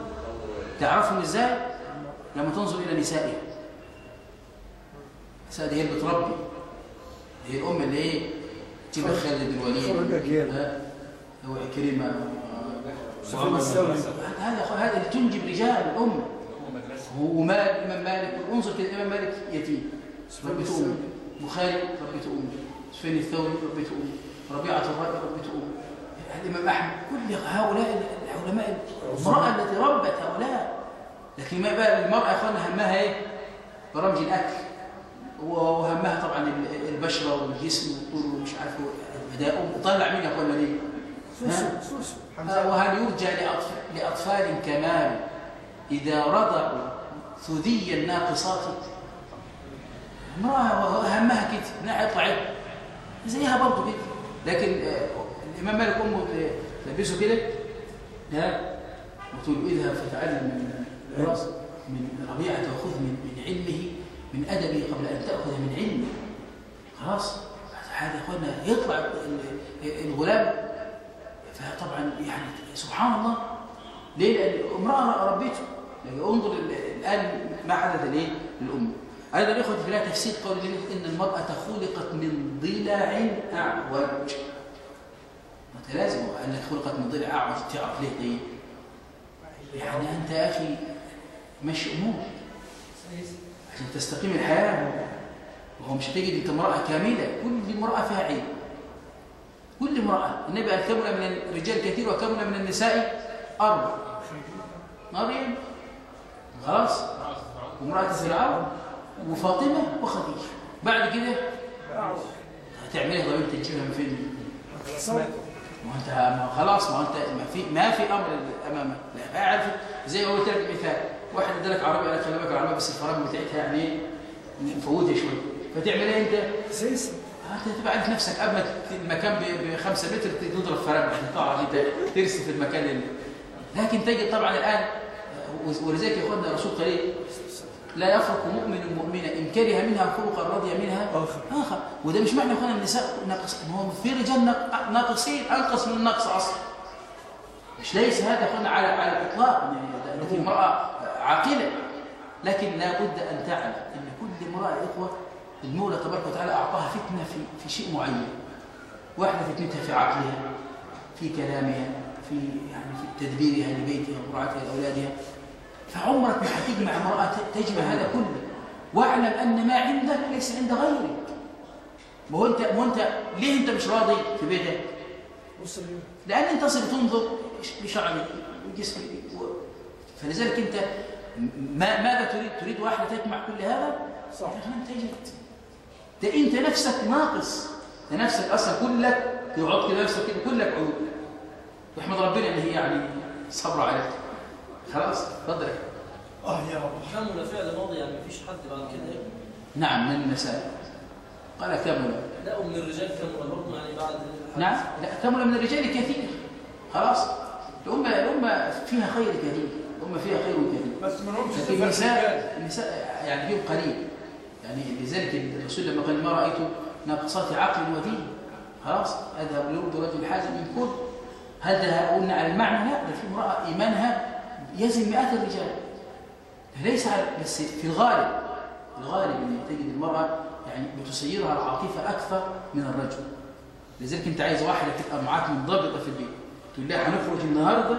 تعرفهم إزاي؟ لما تنظر إلى نسائها دي هي اللي بتربي. هي الأم اللي إيه؟ تجيب خالد بن الوليد هو كريمه
سفيان الثوري
هذا هذا اللي تنجب رجال الامه ومال الإمام مالك. انظر كده الإمام مالك يتيم. ربيته امه بخاري ربيته امه سفيان الثوري ربيته امه ربيعة الرأي ربيته امه الإمام أحمد. كل هؤلاء العلماء المرأة التي ربت هؤلاء. لكن ما بقى المرأة يا أخوانا همها إيه؟ برامج الأكل. وهمها طبعا ال- البشرة والجسم والطول ومش عارف ده أم طلع مين يا اخوانا ليه؟ آه، وهل يرجى لأطف- لأطفال كمال إذا رضعوا ثدي الناقصات؟ امرأة همها كده يطلع عيب زيها برضه كده لكن آه، الإمام مالك أمه تلبسه كده. ها؟ وتقول له إذهب فتعلم من خلاص من ربيعة وخذ من من علمه. من أدبه قبل أن تأخذ من علمه خلاص هذا يا اخوانا يطلع ال- الغلام فطبعا يعني سبحان الله ليه؟ لأن امرأة ربيته. انظر ال- الآن ما حدث ليه؟ للأمة أيضا الإخوة في تفسير قول إن المرأة خلقت من ضلع أعوج. متلازم أنك خلقت من ضلع أعوج تعرف ليه دي يعني أنت يا أخي مشي أمور عشان تستقيم الحياة وهو مش هتجد أنت امرأة كاملة. كل امرأة فيها عيب. كل امرأة. النبي قال كمل من الرجال كثير وكمل من النساء؟ أربع. مريم خلاص. وامرأة فرعون وفاطمة وخديجة. بعد كده طب انت تجيبها من فين؟ ما انت خلاص ما انت ما في ما في أمر أمامك. لا أعرف. زي ما قلت لك مثال. واحد ادالك عربيه قال لك خلي بالك العربيه بس الفرامل بتاعتها يعني مفوتها شوية فتعمل إيه أنت؟
سيس
أنت تبقى عارف نفسك قبل المكان ب 5 متر تضرب فرامل عشان تعرف انت ترسم في المكان اللي لكن تجد طبعا الآن ولذلك يا إخواننا الرسول قال إيه؟ لا يفرق مؤمن مؤمنة إن كره منها خلقا رضي منها
آخر.
آخر. وده مش معنى يا النساء ناقص ما هو في رجال ناق- ناقصين أنقص من النقص أصلا. مش ليس هذا يا اخوانا على على الإطلاق. يعني في امرأة عاقلة. لكن لا بد أن تعلم أن كل امرأة إخوة المولى تبارك وتعالى أعطاها فتنة في في شيء معين. واحدة فتنتها في عقلها في كلامها في يعني في تدبيرها لبيتها ومراعاتها لأولادها. فعمرك ما هتجمع امرأة تجمع هذا كله. واعلم أن ما عندك ليس عند غيرك. ما هو أنت ما أنت ليه أنت مش راضي في بيتك؟ لأن أنت أصلا تنظر لشعرك وجسمك. فلذلك أنت ما ماذا تريد؟ تريد واحدة تجمع كل هذا؟
صح.
لم تجد. ده أنت نفسك ناقص. ده نفسك أصلا كلك يقعد كده نفسك كده كلك عيوب واحمد ربنا إن هي يعني صبر عليك خلاص اتفضل.
آه يا رب.
كمل فعل ماضي يعني مفيش حد بعد كده.
نعم من النساء قال كمل
لا ومن الرجال كمل برضه يعني بعد
نعم لا كمل من الرجال كثير. خلاص. الأمة الأمة فيها خير كثير. الأمة فيها خير كثير.
بس
لكن
صفة
النساء. النساء يعني فيهم قليل. يعني لذلك الرسول لما قال ما رأيت ناقصات عقل ودين خلاص أذهب لرد رجل حازم من كل هل ده قلنا على المعنى؟ لا ده في امرأة إيمانها يزن مئات الرجال. ليس على بس في الغالب الغالب إن تجد المرأة يعني بتسيرها العاطفة أكثر من الرجل. لذلك أنت عايز واحدة تبقى معاك منضبطة في البيت. تقول لها هنخرج النهاردة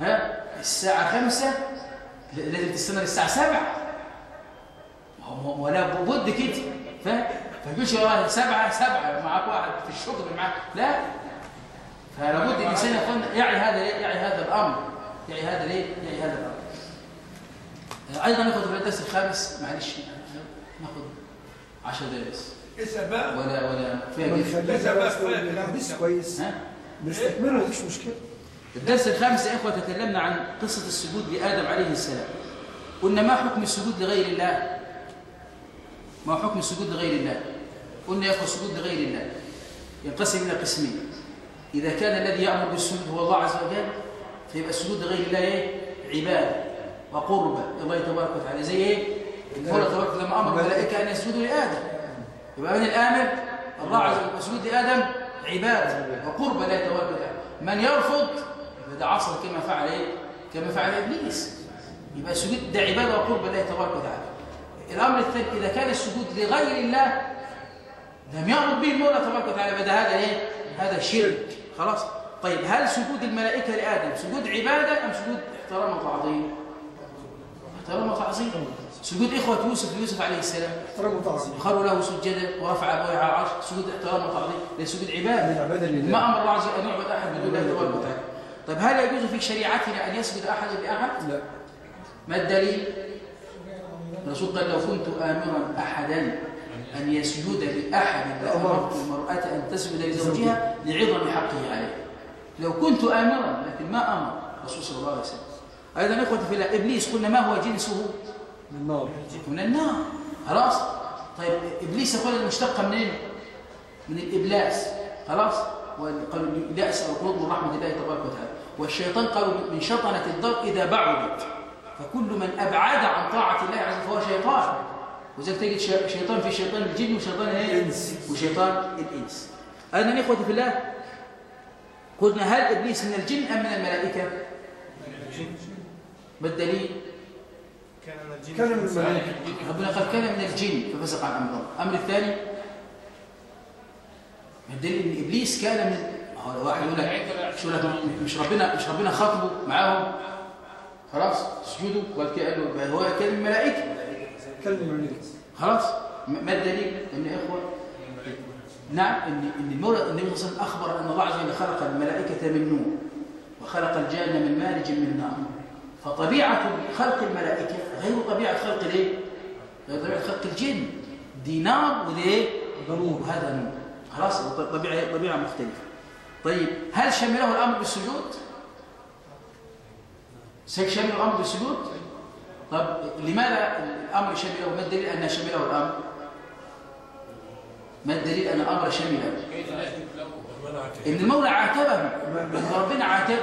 ها؟ الساعة خمسة ل- لازم تستنى للساعة سبعة. ما هو- ولا بد كده. فاهم فمش والله سبعة سبعة معاك واحد في الشغل معاك. لا. فلا بد الإنسان يكون يعي هذا يعي هذا الأمر. يعي هذا ليه؟ يعي هذا الأمر. أيضا نأخذ في الدرس الخامس. معلش. نأخذ 10 دقائق بس
اسأل بقى
ولا ولا فيها
بس
كويس.
ها؟
نستكمله مفيش مشكلة.
الدرس الخامس يا إخوة تكلمنا عن قصة السجود لآدم عليه السلام. قلنا ما حكم السجود لغير الله؟ ما حكم السجود لغير الله؟ قلنا يا إخوة السجود لغير الله ينقسم إلى قسمين. إذا كان الذي يأمر بالسجود هو الله عز وجل فيبقى السجود لغير الله إيه؟ عبادة وقربة. الله تبارك وتعالى. زي إيه؟ الله تبارك وتعالى لما أمر الملائكة. أن يسجدوا لآدم. يبقى من الآمر الله عز وجل والسجود لآدم عبادة وقربة لا تبارك وتعالى. من يرفض يبقى ده عصر كما فعل إيه؟ كما فعل إبليس. يبقى السجود ده عبادة وقربة الله تبارك وتعالى. الأمر الثاني إذا كان السجود لغير الله لم يأمر به المولى تبارك وتعالى يبقى ده هذا إيه؟ هذا شرك. خلاص؟ طيب هل سجود الملائكة لآدم سجود عبادة أم سجود احترام وتعظيم؟ احترام وتعظيم. سجود إخوة يوسف ليوسف عليه السلام.
احترام وتعظيم.
خروا له سجدا ورفع أبويه على العرش. سجود احترام وتعظيم. ده سجود عبادة
لله.
ما أمر الله عز وجل أن يعبد أحد بدون الله تبارك وتعالى. طيب هل يجوز في شريعتنا أن يسجد أحد لأحد؟
لا.
ما الدليل؟ الرسول قال لو كنت آمرا أحدا أن يسجد لأحد لأمرت المرأة أن تسجد لزوجها لعظم حقه عليه. لو كنت آمرا لكن ما أمر الرسول صلى الله عليه وسلم. أيضا إخوتي في الله إبليس قلنا ما هو جنسه؟
من النار.
من النار. خلاص. طيب إبليس يقول المشتقة منين؟ من الإبلاس. خلاص. وقالوا اليأس أو القنوط من رحمة الله تبارك وتعالى. والشيطان قالوا من شطنة الضر إذا بعدت فكل من أبعد عن طاعة الله عز وجل فهو شيطان وذلك تجد شي- شيطان في شيطان الجن وشيطان الايه؟
الإنس.
وشيطان الإنس أيضا إخوتي في الله قلنا هل إبليس من الجن أم من الملائكة؟ ما الدليل؟
كان من الجن
كان من الملائكة
ربنا قد كان من الجن ففسق عن أمر الله الأمر الثاني ما الدليل إن إبليس كان من هو لو واحد يقول لك شو لك مش ربنا مش ربنا خاطبه معاهم. خلاص اسجدوا وقال كده قال له هو من الملائكه
كان من الملائكة.
خلاص ما الدليل؟ إن اخوه نعم ان إن المولى النبي صلى الله عليه وسلم أخبر أن الله عز وجل خلق الملائكة من نور وخلق الجان من مارج من نار. فطبيعة خلق الملائكة غير طبيعة خلق الإيه؟ غير طبيعة خلق الجن. دي نار ودي
إيه؟
وهذا نور. خلاص طبيعة طبيعة مختلفة. طيب هل شمله الأمر بالسجود؟ شمل الأمر بالسجود؟ طب لماذا الأمر شمله؟ ما الدليل أن شمله الأمر؟ ما الدليل أن الأمر شمله؟ إن المولى عاتبه ربنا عاتبه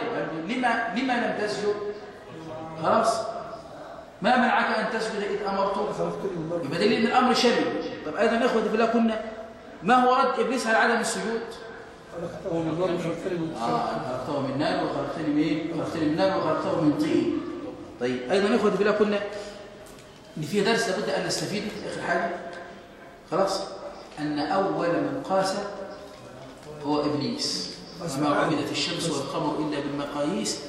لما لما لم تسجد؟ خلاص ما منعك أن تسجد إذ أمرتك؟ يبقى دليل إن الأمر شامل طب أيضا يا في الله كنا ما هو رد إبليس على عدم السجود
خلقته من نار وخلقتني من
آه خلقته من نار وخلقتني من إيه خلقتني من نار وخلقته من طين. طيب أيضا اخوتي في الله كنا إن في درس لابد أن نستفيد اخر حاجة خلاص؟ أن أول من قاس هو إبليس. وما عبدت الشمس والقمر إلا بالمقاييس.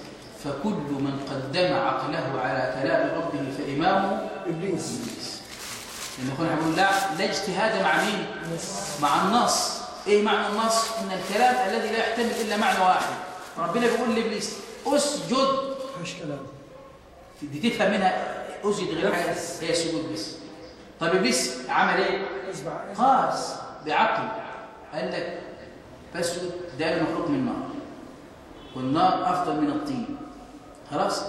فكل من قدم عقله على كلام ربه فإمامه
إبليس.
لأن كنا هنقول لا لا اجتهاد مع مين؟ مع النص. إيه معنى النص؟ إن الكلام الذي لا يحتمل إلا معنى واحد. ربنا بيقول لإبليس أسجد.
مفيش كلام.
دي تفهم منها. أسجد غير حاجة. هي السجود بس. طب إبليس عمل
إيه؟
قاس بعقل. قال لك فاسجد ده مخلوق من النار. والنار أفضل من الطين. خلاص؟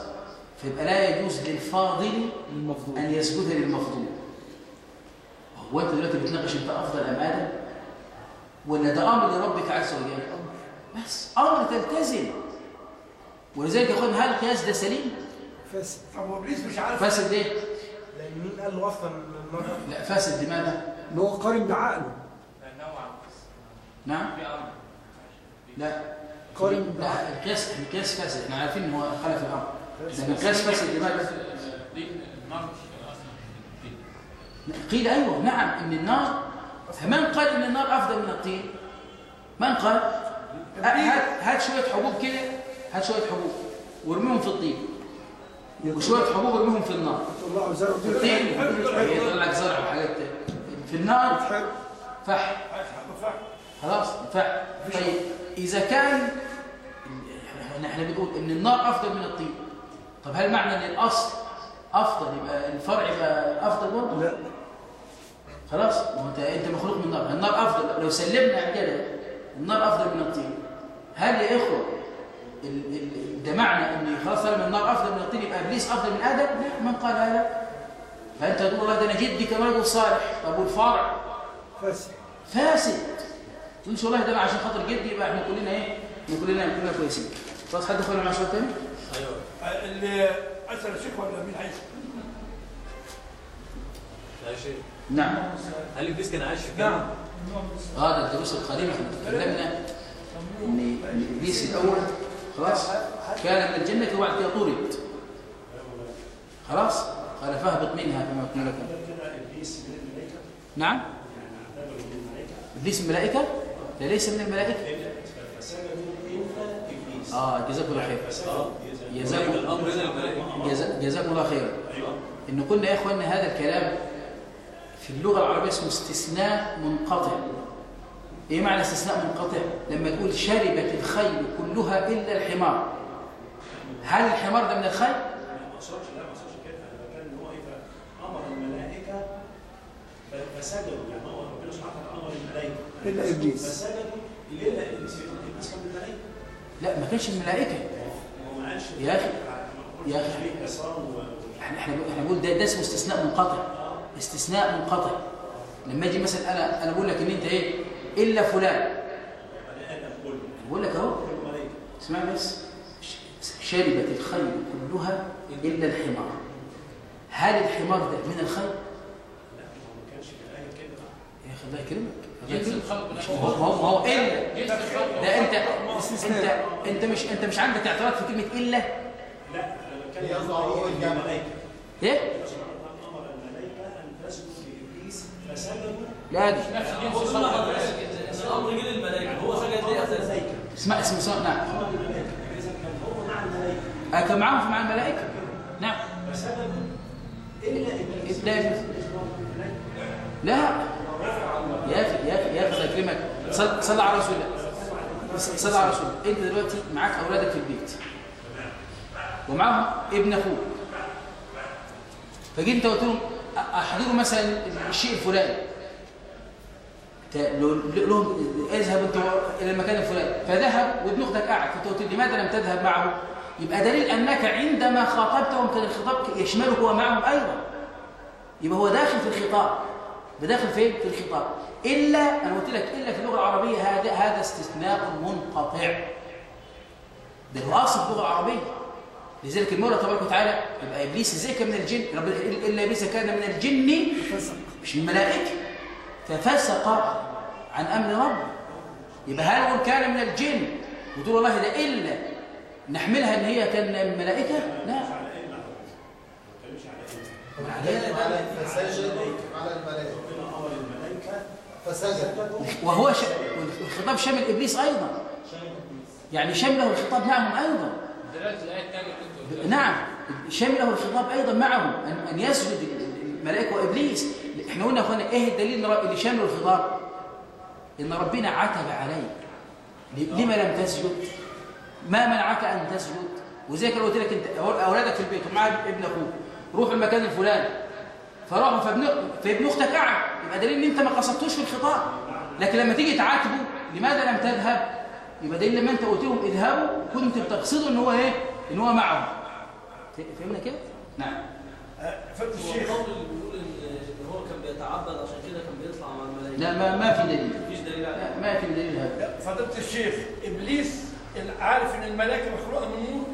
فيبقى لا يجوز للفاضل
المفضول
أن يسجد للمفضول. هو أنت دلوقتي بتناقش أنت أفضل أم آدم؟ ولا ده أمر لربك عز وجل. بس أمر تلتزم. ولذلك يا هل القياس ده سليم؟
فاسد.
طب وإبليس مش عارف
فاسد ليه؟
لأن مين قال له أصلا ان النار
لا فاسد لماذا؟
إن هو قارن بعقله.
نعم؟ لا.
قارن
لا القياس القياس فاسد. إحنا عارفين إن هو خلف الأمر. لكن القياس فاسد لماذا؟ قيل أيوه نعم إن النار من قال إن النار أفضل من الطين؟ من قال؟ هات هات شوية حبوب كده هات شوية حبوب وارميهم في الطين. وشوية حبوب ارميهم في النار. في الطين. يطلع لك زرع وحاجات. في النار فحم. خلاص فحم. طيب إذا كان إحنا بنقول إن النار أفضل من الطين. طب هل معنى إن الأصل أفضل يبقى الفرع يبقى أفضل برضه؟
لا.
خلاص ما هو انت أنت مخلوق من النار. النار أفضل. لو سلمنا عن كده النار أفضل من الطين. هل يا إخوة ده معنى ان خلاص طالما النار أفضل من الطين يبقى إبليس أفضل من آدم؟ لا من قال هذا. فأنت تقول والله ده أنا جدي كان رجل صالح طب والفرع
فاسد.
فاسد. تقولش والله ده عشان خاطر جدي يبقى إحنا كلنا إيه؟ إحنا كلنا كلنا كويسين. خلاص حد اخوانا مع سؤال تاني؟
اللي أسأل الشيخ ولا مين عايز؟
يا شيخ
نعم.
هل ابليس كان عايش في
نعم.
الجنه؟
هذا الدروس القديمة إحنا تكلمنا إن إبليس الأول خلاص كان من الجنة وبعد كده طرد خلاص؟ قال فاهبط منها كما قلنا لكم نعم. إبليس من الملائكة؟ لا ليس من الملائكة. آه جزاكم الله خير. جزاكم الله خيرا. إن قلنا يا إخواننا هذا الكلام في اللغة العربية اسمه استثناء منقطع. إيه معنى استثناء منقطع؟ لما تقول شربت الخيل كلها إلا الحمار. هل الحمار ده من الخيل؟
ما أقصدش لا ما أقصدش كده. أنا إن هو إيه أمر الملائكة فسجدوا. يعني هو ربنا سبحانه وتعالى أمر الملائكة.
إلا إبليس.
فسجدوا إلا إبليس. ابليس كان الملائكه
لا ما كانش الملائكة.
هو ما قالش.
يا أخي، يا
و-
إحنا إحنا إحنا بنقول ده, ده اسمه استثناء منقطع. استثناء منقطع. لما أجي مثلا أنا أنا بقول لك إن أنت إيه؟ إلا فلان. بقول لك
أهو.
اسمعني بس. شربت الخيل كلها إلا الحمار. هل الحمار ده من الخيل؟
لا هو ما كانش في الايه كده
يا أخي الله يكرمك
جنس. الخلق
ما هو ما هو- ما هو إلا.
جنس الخلق
لا أنت أنت أنت مش أنت مش عندك اعتراض في كلمة إلا؟
لا أنا بتكلم عن الملائكه
إيه؟
ربنا سبحانه وتعالى أمر الملائكه ان تسجدوا لابليس فسجدوا
لا دي
الامر للملائكه هو سجد ليه
الملائكه
اسمع. اسم صار نعم.
الملائكه الملائكه
آه، كان معاهم مع الملائكة. نعم.
الا
إبليس. لا يا يا يا أخي الله يكرمك صل على رسول الله. صل على رسول الله. أنت دلوقتي معاك أولادك في البيت. ومعاهم ابن اخوه فجيت أنت قلت لهم أحضروا مثلا الشيء الفلاني. لهم اذهب انت إلى المكان الفلاني. فذهب وابن أختك قاعد فأنت قلت لماذا لم تذهب معه؟ يبقى دليل أنك عندما خاطبتهم كان الخطاب يشمله هو معهم أيضا. يبقى هو داخل في الخطاب. بداخل فين؟ في الخطاب. إلا أنا قلت لك إلا في اللغة العربية هذا هذا استثناء منقطع. ده هو اصل اللغة العربية. لذلك المولى تبارك وتعالى يبقى إبليس إزاي كان من الجن رب إلا إبليس كان من الجن. مش من الملائكة. ففسق عن أمر ربه يبقى هل نقول كان من الجن؟ وتقول والله ده إلا. نحملها إن هي كان من الملائكة؟ لا.
فسجد على الملائكة فسجد
وهو ش... الخطاب شامل إبليس أيضا. يعني شمله الخطاب معهم
كنت
نعم. شمله الخطاب أيضا معهم. أن يسجد الملائكة وإبليس. إحنا قلنا يا إخوانا إيه الدليل اللي شامل الخطاب إن ربنا عتب عليه ل- لما لم تسجد؟ ما منعك أن تسجد؟ وزي كده قلت لك أنت أول- أولادك في البيت ومع ابن أخوك روحوا المكان الفلاني. فراحوا فابن فابن أختك قعد يبقى دليل إن أنت ما قصدتوش في الخطاب لكن لما تيجي تعاتبه لماذا لم تذهب؟ يبقى دليل لما أنت قلت لهم اذهبوا كنت بتقصده إن هو إيه؟ إن هو معهم. فهمنا كده؟ نعم.
فضل
هو
الشيخ
القول اللي بيقول ان بيتعبد عشان كده كان بيطلع مع الملائكة.
لا ما ما في دليل.
مفيش دليل على
ما في دليل هذا
فضيلة الشيخ إبليس عارف إن الملائكة مخلوقة من نور؟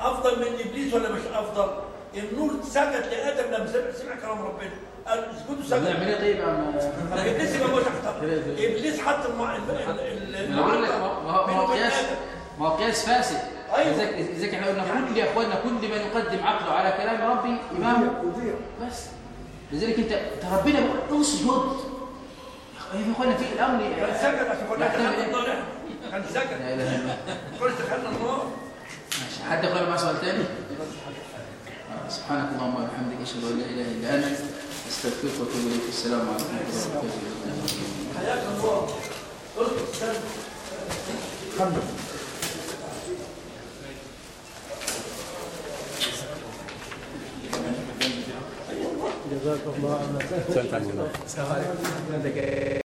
أفضل من إبليس ولا مش أفضل؟ النور سجد لآدم لما سمع سمع كلام ربنا. قال اسجدوا
نعمل
سجد
إيه طيب يا عم.
ابليس يبقى مش احتر إبليس حط المع... ال- ال- ال-
ما ما هو- ما هو قياس. ما هو قياس فاسد. لذلك لذلك إحنا قلنا كل يا إخواننا كل من يقدم عقله على كلام ربي امامه
يضيع
بس. لذلك انت ربنا بيقول اسجد يا اخوانا في الامر
كان سجد عشان كنا دخلنا؟ النار. كان
لا
سجد
إله إلا الله.
دخلنا النار
ماشي حد يقول معاه سؤال تاني؟ سبحانك اللهم وبحمدك أشهد أن لا إله إلا أنت أستغفرك وأتوب إليك. السلام عليكم ورحمة الله وبركاته.
حياك الله. اذكر استنى
جزاك الله خير